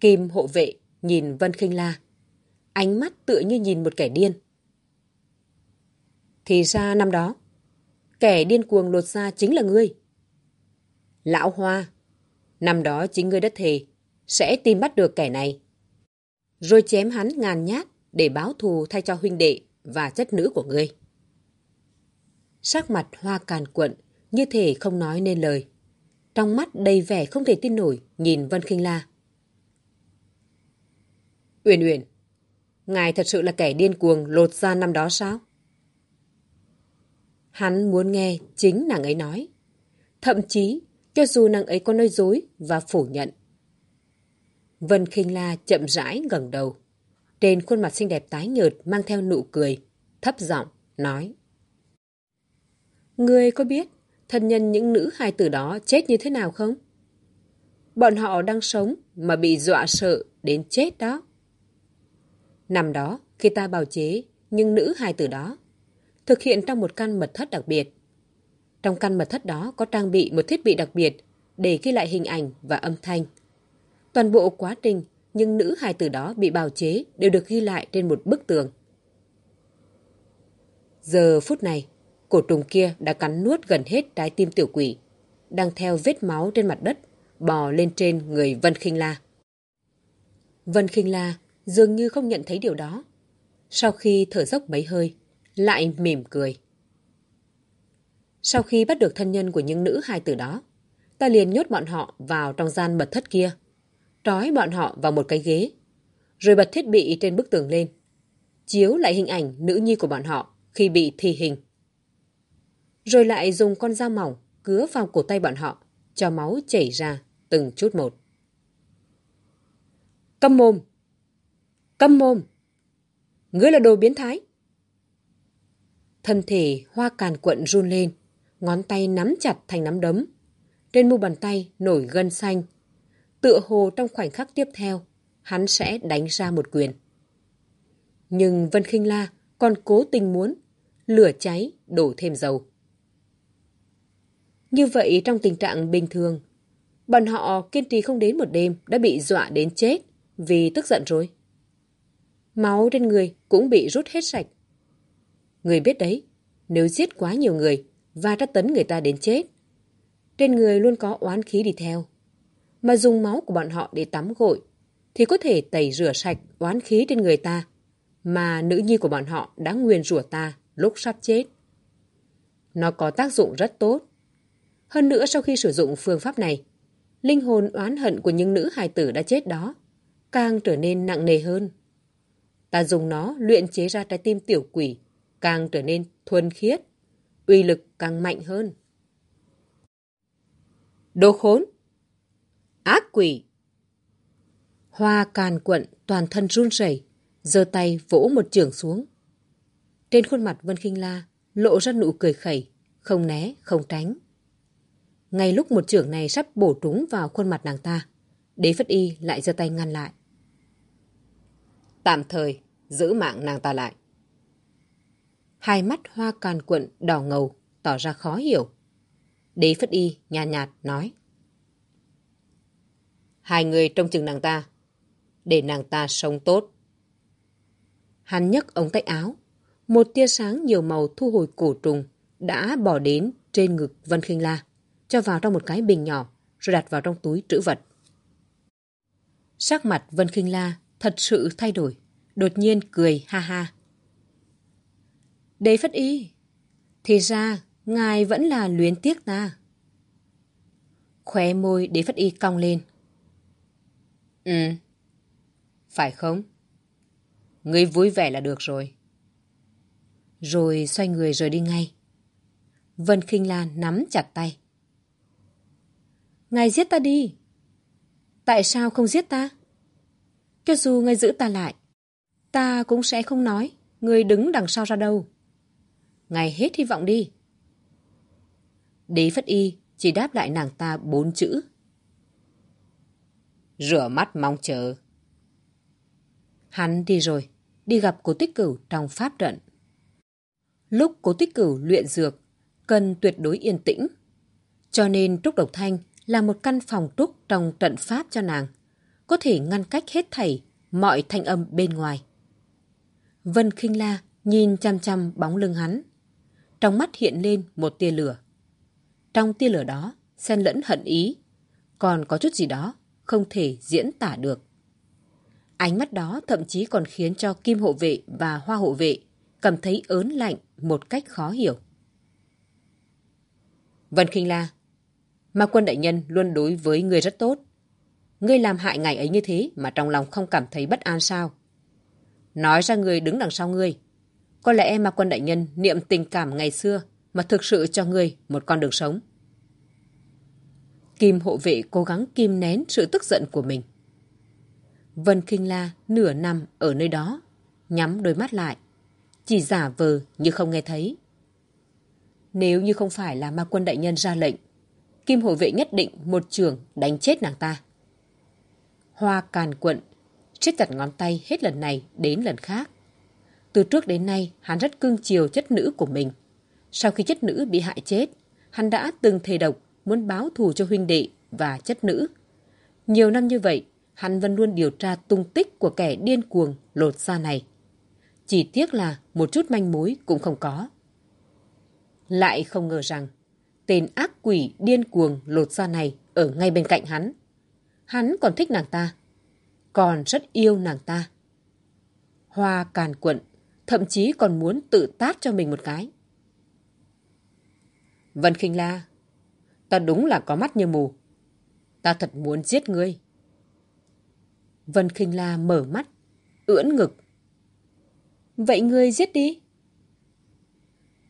Kim hộ vệ nhìn Vân Kinh La. Ánh mắt tựa như nhìn một kẻ điên. Thì ra năm đó, kẻ điên cuồng lột ra chính là ngươi. Lão Hoa, năm đó chính ngươi đất thề sẽ tìm bắt được kẻ này. Rồi chém hắn ngàn nhát để báo thù thay cho huynh đệ và chất nữ của ngươi. Sắc mặt hoa càn quận, như thể không nói nên lời. Trong mắt đầy vẻ không thể tin nổi, nhìn Vân Kinh La. Uyển Uyển, ngài thật sự là kẻ điên cuồng lột ra năm đó sao? Hắn muốn nghe chính nàng ấy nói. Thậm chí, cho dù nàng ấy có nói dối và phủ nhận. Vân Kinh La chậm rãi ngẩng đầu. Trên khuôn mặt xinh đẹp tái nhợt mang theo nụ cười, thấp giọng nói. Ngươi có biết thân nhân những nữ hài tử đó chết như thế nào không? Bọn họ đang sống mà bị dọa sợ đến chết đó. Năm đó, khi ta bào chế những nữ hài tử đó, thực hiện trong một căn mật thất đặc biệt. Trong căn mật thất đó có trang bị một thiết bị đặc biệt để ghi lại hình ảnh và âm thanh. Toàn bộ quá trình nhưng nữ hài tử đó bị bào chế đều được ghi lại trên một bức tường. Giờ phút này, cổ trùng kia đã cắn nuốt gần hết trái tim tiểu quỷ, đang theo vết máu trên mặt đất, bò lên trên người Vân Kinh La. Vân Kinh La dường như không nhận thấy điều đó. Sau khi thở dốc mấy hơi, lại mỉm cười. Sau khi bắt được thân nhân của những nữ hài tử đó, ta liền nhốt bọn họ vào trong gian mật thất kia trói bọn họ vào một cái ghế, rồi bật thiết bị trên bức tường lên, chiếu lại hình ảnh nữ nhi của bọn họ khi bị thi hình. Rồi lại dùng con dao mỏng cứa vào cổ tay bọn họ, cho máu chảy ra từng chút một. Câm mồm! Câm mồm! Ngươi là đồ biến thái! Thân thể hoa càn quận run lên, ngón tay nắm chặt thành nắm đấm. Trên mu bàn tay nổi gân xanh, tựa hồ trong khoảnh khắc tiếp theo, hắn sẽ đánh ra một quyền. Nhưng Vân khinh La còn cố tình muốn lửa cháy đổ thêm dầu. Như vậy trong tình trạng bình thường, bọn họ kiên trì không đến một đêm đã bị dọa đến chết vì tức giận rồi. Máu trên người cũng bị rút hết sạch. Người biết đấy, nếu giết quá nhiều người và đã tấn người ta đến chết, trên người luôn có oán khí đi theo mà dùng máu của bọn họ để tắm gội, thì có thể tẩy rửa sạch oán khí trên người ta, mà nữ nhi của bọn họ đã nguyền rủa ta lúc sắp chết. Nó có tác dụng rất tốt. Hơn nữa sau khi sử dụng phương pháp này, linh hồn oán hận của những nữ hài tử đã chết đó càng trở nên nặng nề hơn. Ta dùng nó luyện chế ra trái tim tiểu quỷ, càng trở nên thuần khiết, uy lực càng mạnh hơn. Đồ khốn! Ác quỷ! Hoa càn quận toàn thân run rẩy, giơ tay vỗ một trường xuống. Trên khuôn mặt Vân Kinh La lộ ra nụ cười khẩy, không né, không tránh. Ngay lúc một trưởng này sắp bổ trúng vào khuôn mặt nàng ta, đế phất y lại giơ tay ngăn lại. Tạm thời, giữ mạng nàng ta lại. Hai mắt hoa càn quận đỏ ngầu, tỏ ra khó hiểu. Đế Phất Y nhàn nhạt, nhạt nói. Hai người trông chừng nàng ta, để nàng ta sống tốt. Hắn nhấc ống tay áo, một tia sáng nhiều màu thu hồi cổ trùng đã bỏ đến trên ngực Vân Kinh La, cho vào trong một cái bình nhỏ rồi đặt vào trong túi trữ vật. Sắc mặt Vân Kinh La thật sự thay đổi, đột nhiên cười ha ha. Đế Phất Y, thì ra ngài vẫn là luyến tiếc ta. Khóe môi Đế Phất Y cong lên. Ừ, phải không? Ngươi vui vẻ là được rồi. Rồi xoay người rời đi ngay. Vân Kinh Lan nắm chặt tay. Ngài giết ta đi. Tại sao không giết ta? Cho dù ngài giữ ta lại, ta cũng sẽ không nói người đứng đằng sau ra đâu ngày hết hy vọng đi. Đế Phất Y chỉ đáp lại nàng ta bốn chữ. Rửa mắt mong chờ. Hắn đi rồi, đi gặp cố tích cửu trong pháp trận. Lúc cố tích cửu luyện dược, cần tuyệt đối yên tĩnh. Cho nên Trúc Độc Thanh là một căn phòng trúc trong trận pháp cho nàng, có thể ngăn cách hết thảy mọi thanh âm bên ngoài. Vân khinh La nhìn chăm chăm bóng lưng hắn. Trong mắt hiện lên một tia lửa. Trong tia lửa đó, xen lẫn hận ý, còn có chút gì đó không thể diễn tả được. Ánh mắt đó thậm chí còn khiến cho Kim hộ vệ và Hoa hộ vệ cảm thấy ớn lạnh một cách khó hiểu. Vân Kinh La, Ma quân đại nhân luôn đối với người rất tốt. Ngươi làm hại ngài ấy như thế mà trong lòng không cảm thấy bất an sao? Nói ra người đứng đằng sau ngươi. Có lẽ Ma quân đại nhân niệm tình cảm ngày xưa mà thực sự cho ngươi một con đường sống. Kim hộ vệ cố gắng kim nén sự tức giận của mình. Vân Kinh La nửa nằm ở nơi đó, nhắm đôi mắt lại, chỉ giả vờ như không nghe thấy. Nếu như không phải là ma quân đại nhân ra lệnh, Kim hộ vệ nhất định một trường đánh chết nàng ta. Hoa càn quận, chết chặt ngón tay hết lần này đến lần khác. Từ trước đến nay, hắn rất cưng chiều chất nữ của mình. Sau khi chất nữ bị hại chết, hắn đã từng thề độc muốn báo thù cho huynh đệ và chất nữ. Nhiều năm như vậy, hắn vẫn luôn điều tra tung tích của kẻ điên cuồng lột da này. Chỉ tiếc là một chút manh mối cũng không có. Lại không ngờ rằng, tên ác quỷ điên cuồng lột da này ở ngay bên cạnh hắn. Hắn còn thích nàng ta, còn rất yêu nàng ta. Hoa càn quận, thậm chí còn muốn tự tát cho mình một cái. Vân Kinh La, ta đúng là có mắt như mù. Ta thật muốn giết ngươi. Vân Kinh La mở mắt, ưỡn ngực. Vậy ngươi giết đi.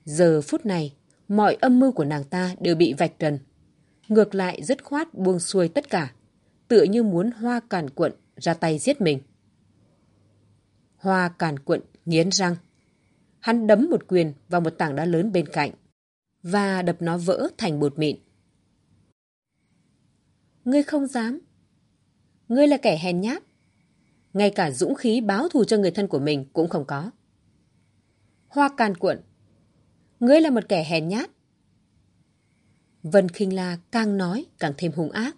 Giờ phút này, mọi âm mưu của nàng ta đều bị vạch trần. Ngược lại dứt khoát buông xuôi tất cả, tựa như muốn hoa càn cuộn ra tay giết mình. Hoa càn cuộn nghiến răng. Hắn đấm một quyền vào một tảng đá lớn bên cạnh và đập nó vỡ thành bột mịn. Ngươi không dám. Ngươi là kẻ hèn nhát. Ngay cả dũng khí báo thù cho người thân của mình cũng không có. Hoa can cuộn. Ngươi là một kẻ hèn nhát. Vân khinh La càng nói càng thêm hung ác.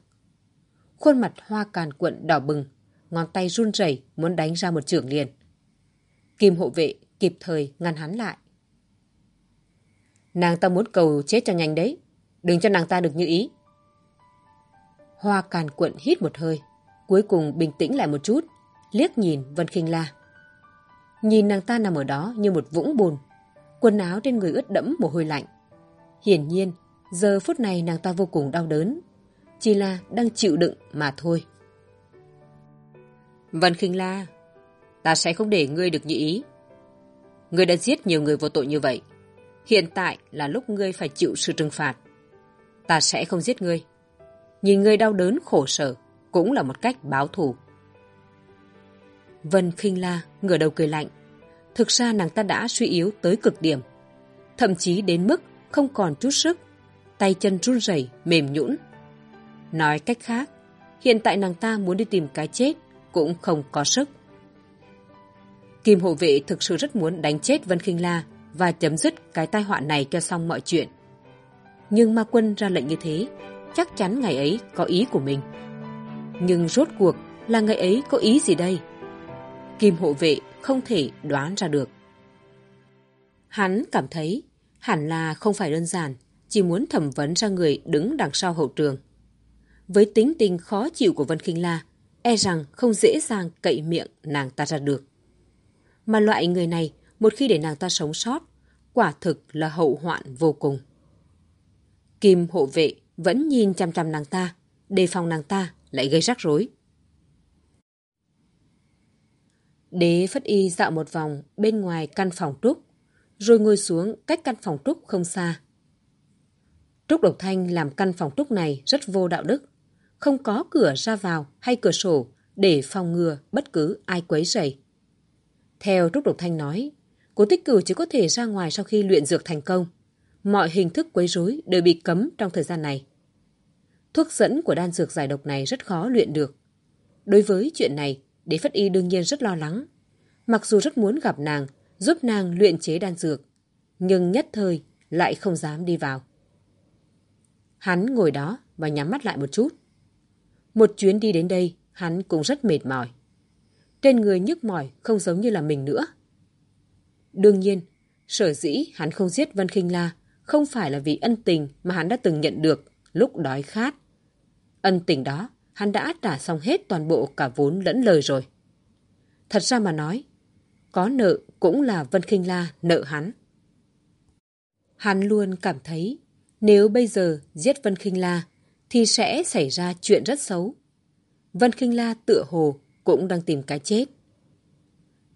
Khuôn mặt hoa càn cuộn đỏ bừng, ngón tay run rẩy muốn đánh ra một trường liền. Kim hộ vệ kịp thời ngăn hắn lại. Nàng ta muốn cầu chết cho nhanh đấy. Đừng cho nàng ta được như ý. Hoa càn cuộn hít một hơi. Cuối cùng bình tĩnh lại một chút. Liếc nhìn Vân Kinh La. Nhìn nàng ta nằm ở đó như một vũng bùn. Quần áo trên người ướt đẫm mồ hôi lạnh. Hiển nhiên, giờ phút này nàng ta vô cùng đau đớn. Chỉ là đang chịu đựng mà thôi. Vân Kinh La, ta sẽ không để ngươi được như ý. Ngươi đã giết nhiều người vô tội như vậy. Hiện tại là lúc ngươi phải chịu sự trừng phạt. Ta sẽ không giết ngươi. Nhìn ngươi đau đớn khổ sở cũng là một cách báo thù. Vân khinh la ngửa đầu cười lạnh. Thực ra nàng ta đã suy yếu tới cực điểm. Thậm chí đến mức không còn chút sức. Tay chân run rẩy mềm nhũn. Nói cách khác, hiện tại nàng ta muốn đi tìm cái chết cũng không có sức. Kim hộ vệ thực sự rất muốn đánh chết Vân khinh La và chấm dứt cái tai họa này cho xong mọi chuyện. Nhưng ma quân ra lệnh như thế, chắc chắn ngày ấy có ý của mình. Nhưng rốt cuộc là ngày ấy có ý gì đây? Kim hộ vệ không thể đoán ra được. Hắn cảm thấy hẳn là không phải đơn giản, chỉ muốn thẩm vấn ra người đứng đằng sau hậu trường. Với tính tình khó chịu của Vân Kinh La, e rằng không dễ dàng cậy miệng nàng ta ra được. Mà loại người này, một khi để nàng ta sống sót, quả thực là hậu hoạn vô cùng. Kim hộ vệ vẫn nhìn chăm chăm nàng ta, đề phòng nàng ta lại gây rắc rối. Đế Phất Y dạo một vòng bên ngoài căn phòng Trúc, rồi ngồi xuống cách căn phòng Trúc không xa. Trúc Độc Thanh làm căn phòng Trúc này rất vô đạo đức, không có cửa ra vào hay cửa sổ để phòng ngừa bất cứ ai quấy rầy. Theo Trúc Độc Thanh nói, cố tích cửu chỉ có thể ra ngoài sau khi luyện dược thành công. Mọi hình thức quấy rối đều bị cấm trong thời gian này. Thuốc dẫn của đan dược giải độc này rất khó luyện được. Đối với chuyện này, Đế Phất Y đương nhiên rất lo lắng. Mặc dù rất muốn gặp nàng, giúp nàng luyện chế đan dược, nhưng nhất thời lại không dám đi vào. Hắn ngồi đó và nhắm mắt lại một chút. Một chuyến đi đến đây, hắn cũng rất mệt mỏi. Trên người nhức mỏi không giống như là mình nữa. Đương nhiên, sở dĩ hắn không giết Vân Kinh La không phải là vì ân tình mà hắn đã từng nhận được lúc đói khát. Ân tình đó, hắn đã trả xong hết toàn bộ cả vốn lẫn lời rồi. Thật ra mà nói, có nợ cũng là Vân Kinh La nợ hắn. Hắn luôn cảm thấy nếu bây giờ giết Vân Kinh La thì sẽ xảy ra chuyện rất xấu. Vân Kinh La tựa hồ cũng đang tìm cái chết.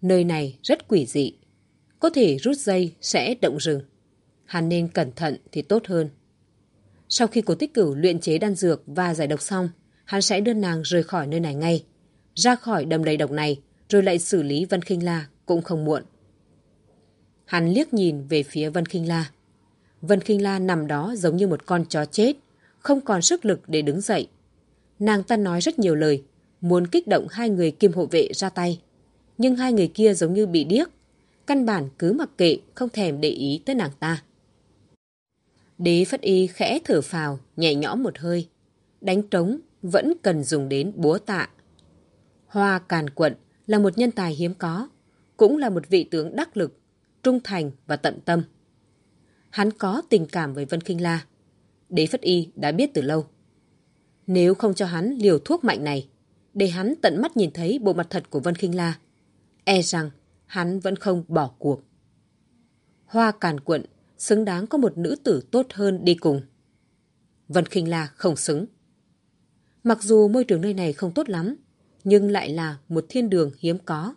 Nơi này rất quỷ dị. Có thể rút dây sẽ động rừng. Hắn nên cẩn thận thì tốt hơn. Sau khi cố tích cửu luyện chế đan dược và giải độc xong, hắn sẽ đưa nàng rời khỏi nơi này ngay. Ra khỏi đầm đầy độc này, rồi lại xử lý Vân Kinh La cũng không muộn. Hắn liếc nhìn về phía Vân Kinh La. Vân Kinh La nằm đó giống như một con chó chết, không còn sức lực để đứng dậy. Nàng ta nói rất nhiều lời, muốn kích động hai người kim hộ vệ ra tay. Nhưng hai người kia giống như bị điếc, căn bản cứ mặc kệ, không thèm để ý tới nàng ta. Đế Phất Y khẽ thở phào, nhẹ nhõm một hơi. Đánh trống vẫn cần dùng đến búa tạ. Hoa Càn Quận là một nhân tài hiếm có, cũng là một vị tướng đắc lực, trung thành và tận tâm. Hắn có tình cảm với Vân Kinh La. Đế Phất Y đã biết từ lâu. Nếu không cho hắn liều thuốc mạnh này, để hắn tận mắt nhìn thấy bộ mặt thật của Vân Kinh La, e rằng hắn vẫn không bỏ cuộc. Hoa Càn Quận xứng đáng có một nữ tử tốt hơn đi cùng. Vân Kinh La không xứng. Mặc dù môi trường nơi này không tốt lắm, nhưng lại là một thiên đường hiếm có.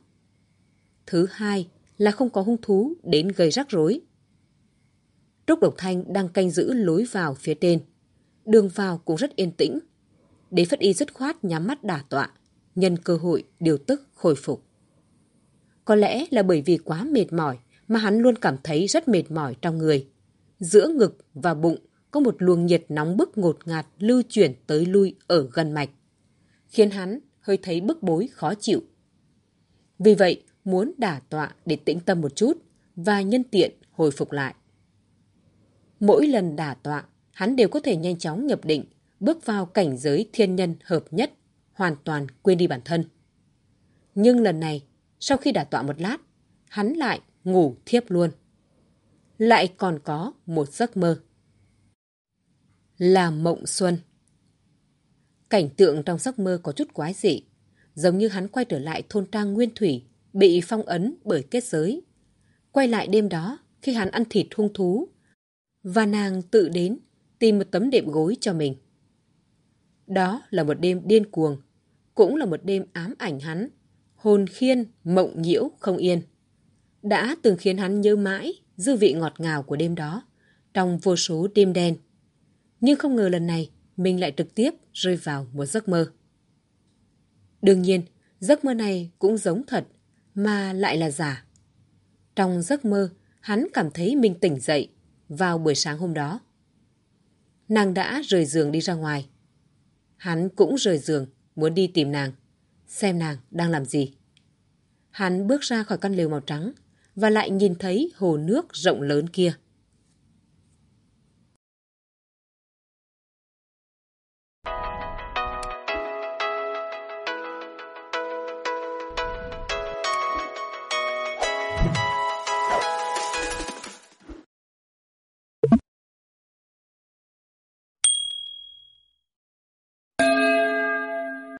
Thứ hai là không có hung thú đến gây rắc rối. Trúc Độc Thanh đang canh giữ lối vào phía trên. Đường vào cũng rất yên tĩnh. Đế Phất Y dứt khoát nhắm mắt đả tọa, nhân cơ hội điều tức khôi phục. Có lẽ là bởi vì quá mệt mỏi mà hắn luôn cảm thấy rất mệt mỏi trong người. Giữa ngực và bụng có một luồng nhiệt nóng bức ngột ngạt lưu chuyển tới lui ở gần mạch, khiến hắn hơi thấy bức bối khó chịu. Vì vậy, muốn đả tọa để tĩnh tâm một chút và nhân tiện hồi phục lại. Mỗi lần đả tọa, hắn đều có thể nhanh chóng nhập định, bước vào cảnh giới thiên nhân hợp nhất, hoàn toàn quên đi bản thân. Nhưng lần này, sau khi đả tọa một lát, hắn lại ngủ thiếp luôn. Lại còn có một giấc mơ. Là mộng xuân. Cảnh tượng trong giấc mơ có chút quái dị, giống như hắn quay trở lại thôn trang nguyên thủy, bị phong ấn bởi kết giới. Quay lại đêm đó, khi hắn ăn thịt hung thú, và nàng tự đến tìm một tấm đệm gối cho mình. Đó là một đêm điên cuồng, cũng là một đêm ám ảnh hắn, hồn khiên, mộng nhiễu, không yên. Đã từng khiến hắn nhớ mãi dư vị ngọt ngào của đêm đó, trong vô số đêm đen. Nhưng không ngờ lần này, mình lại trực tiếp rơi vào một giấc mơ. Đương nhiên, giấc mơ này cũng giống thật, mà lại là giả. Trong giấc mơ, hắn cảm thấy mình tỉnh dậy vào buổi sáng hôm đó. Nàng đã rời giường đi ra ngoài. Hắn cũng rời giường, muốn đi tìm nàng, xem nàng đang làm gì. Hắn bước ra khỏi căn lều màu trắng, và lại nhìn thấy hồ nước rộng lớn kia.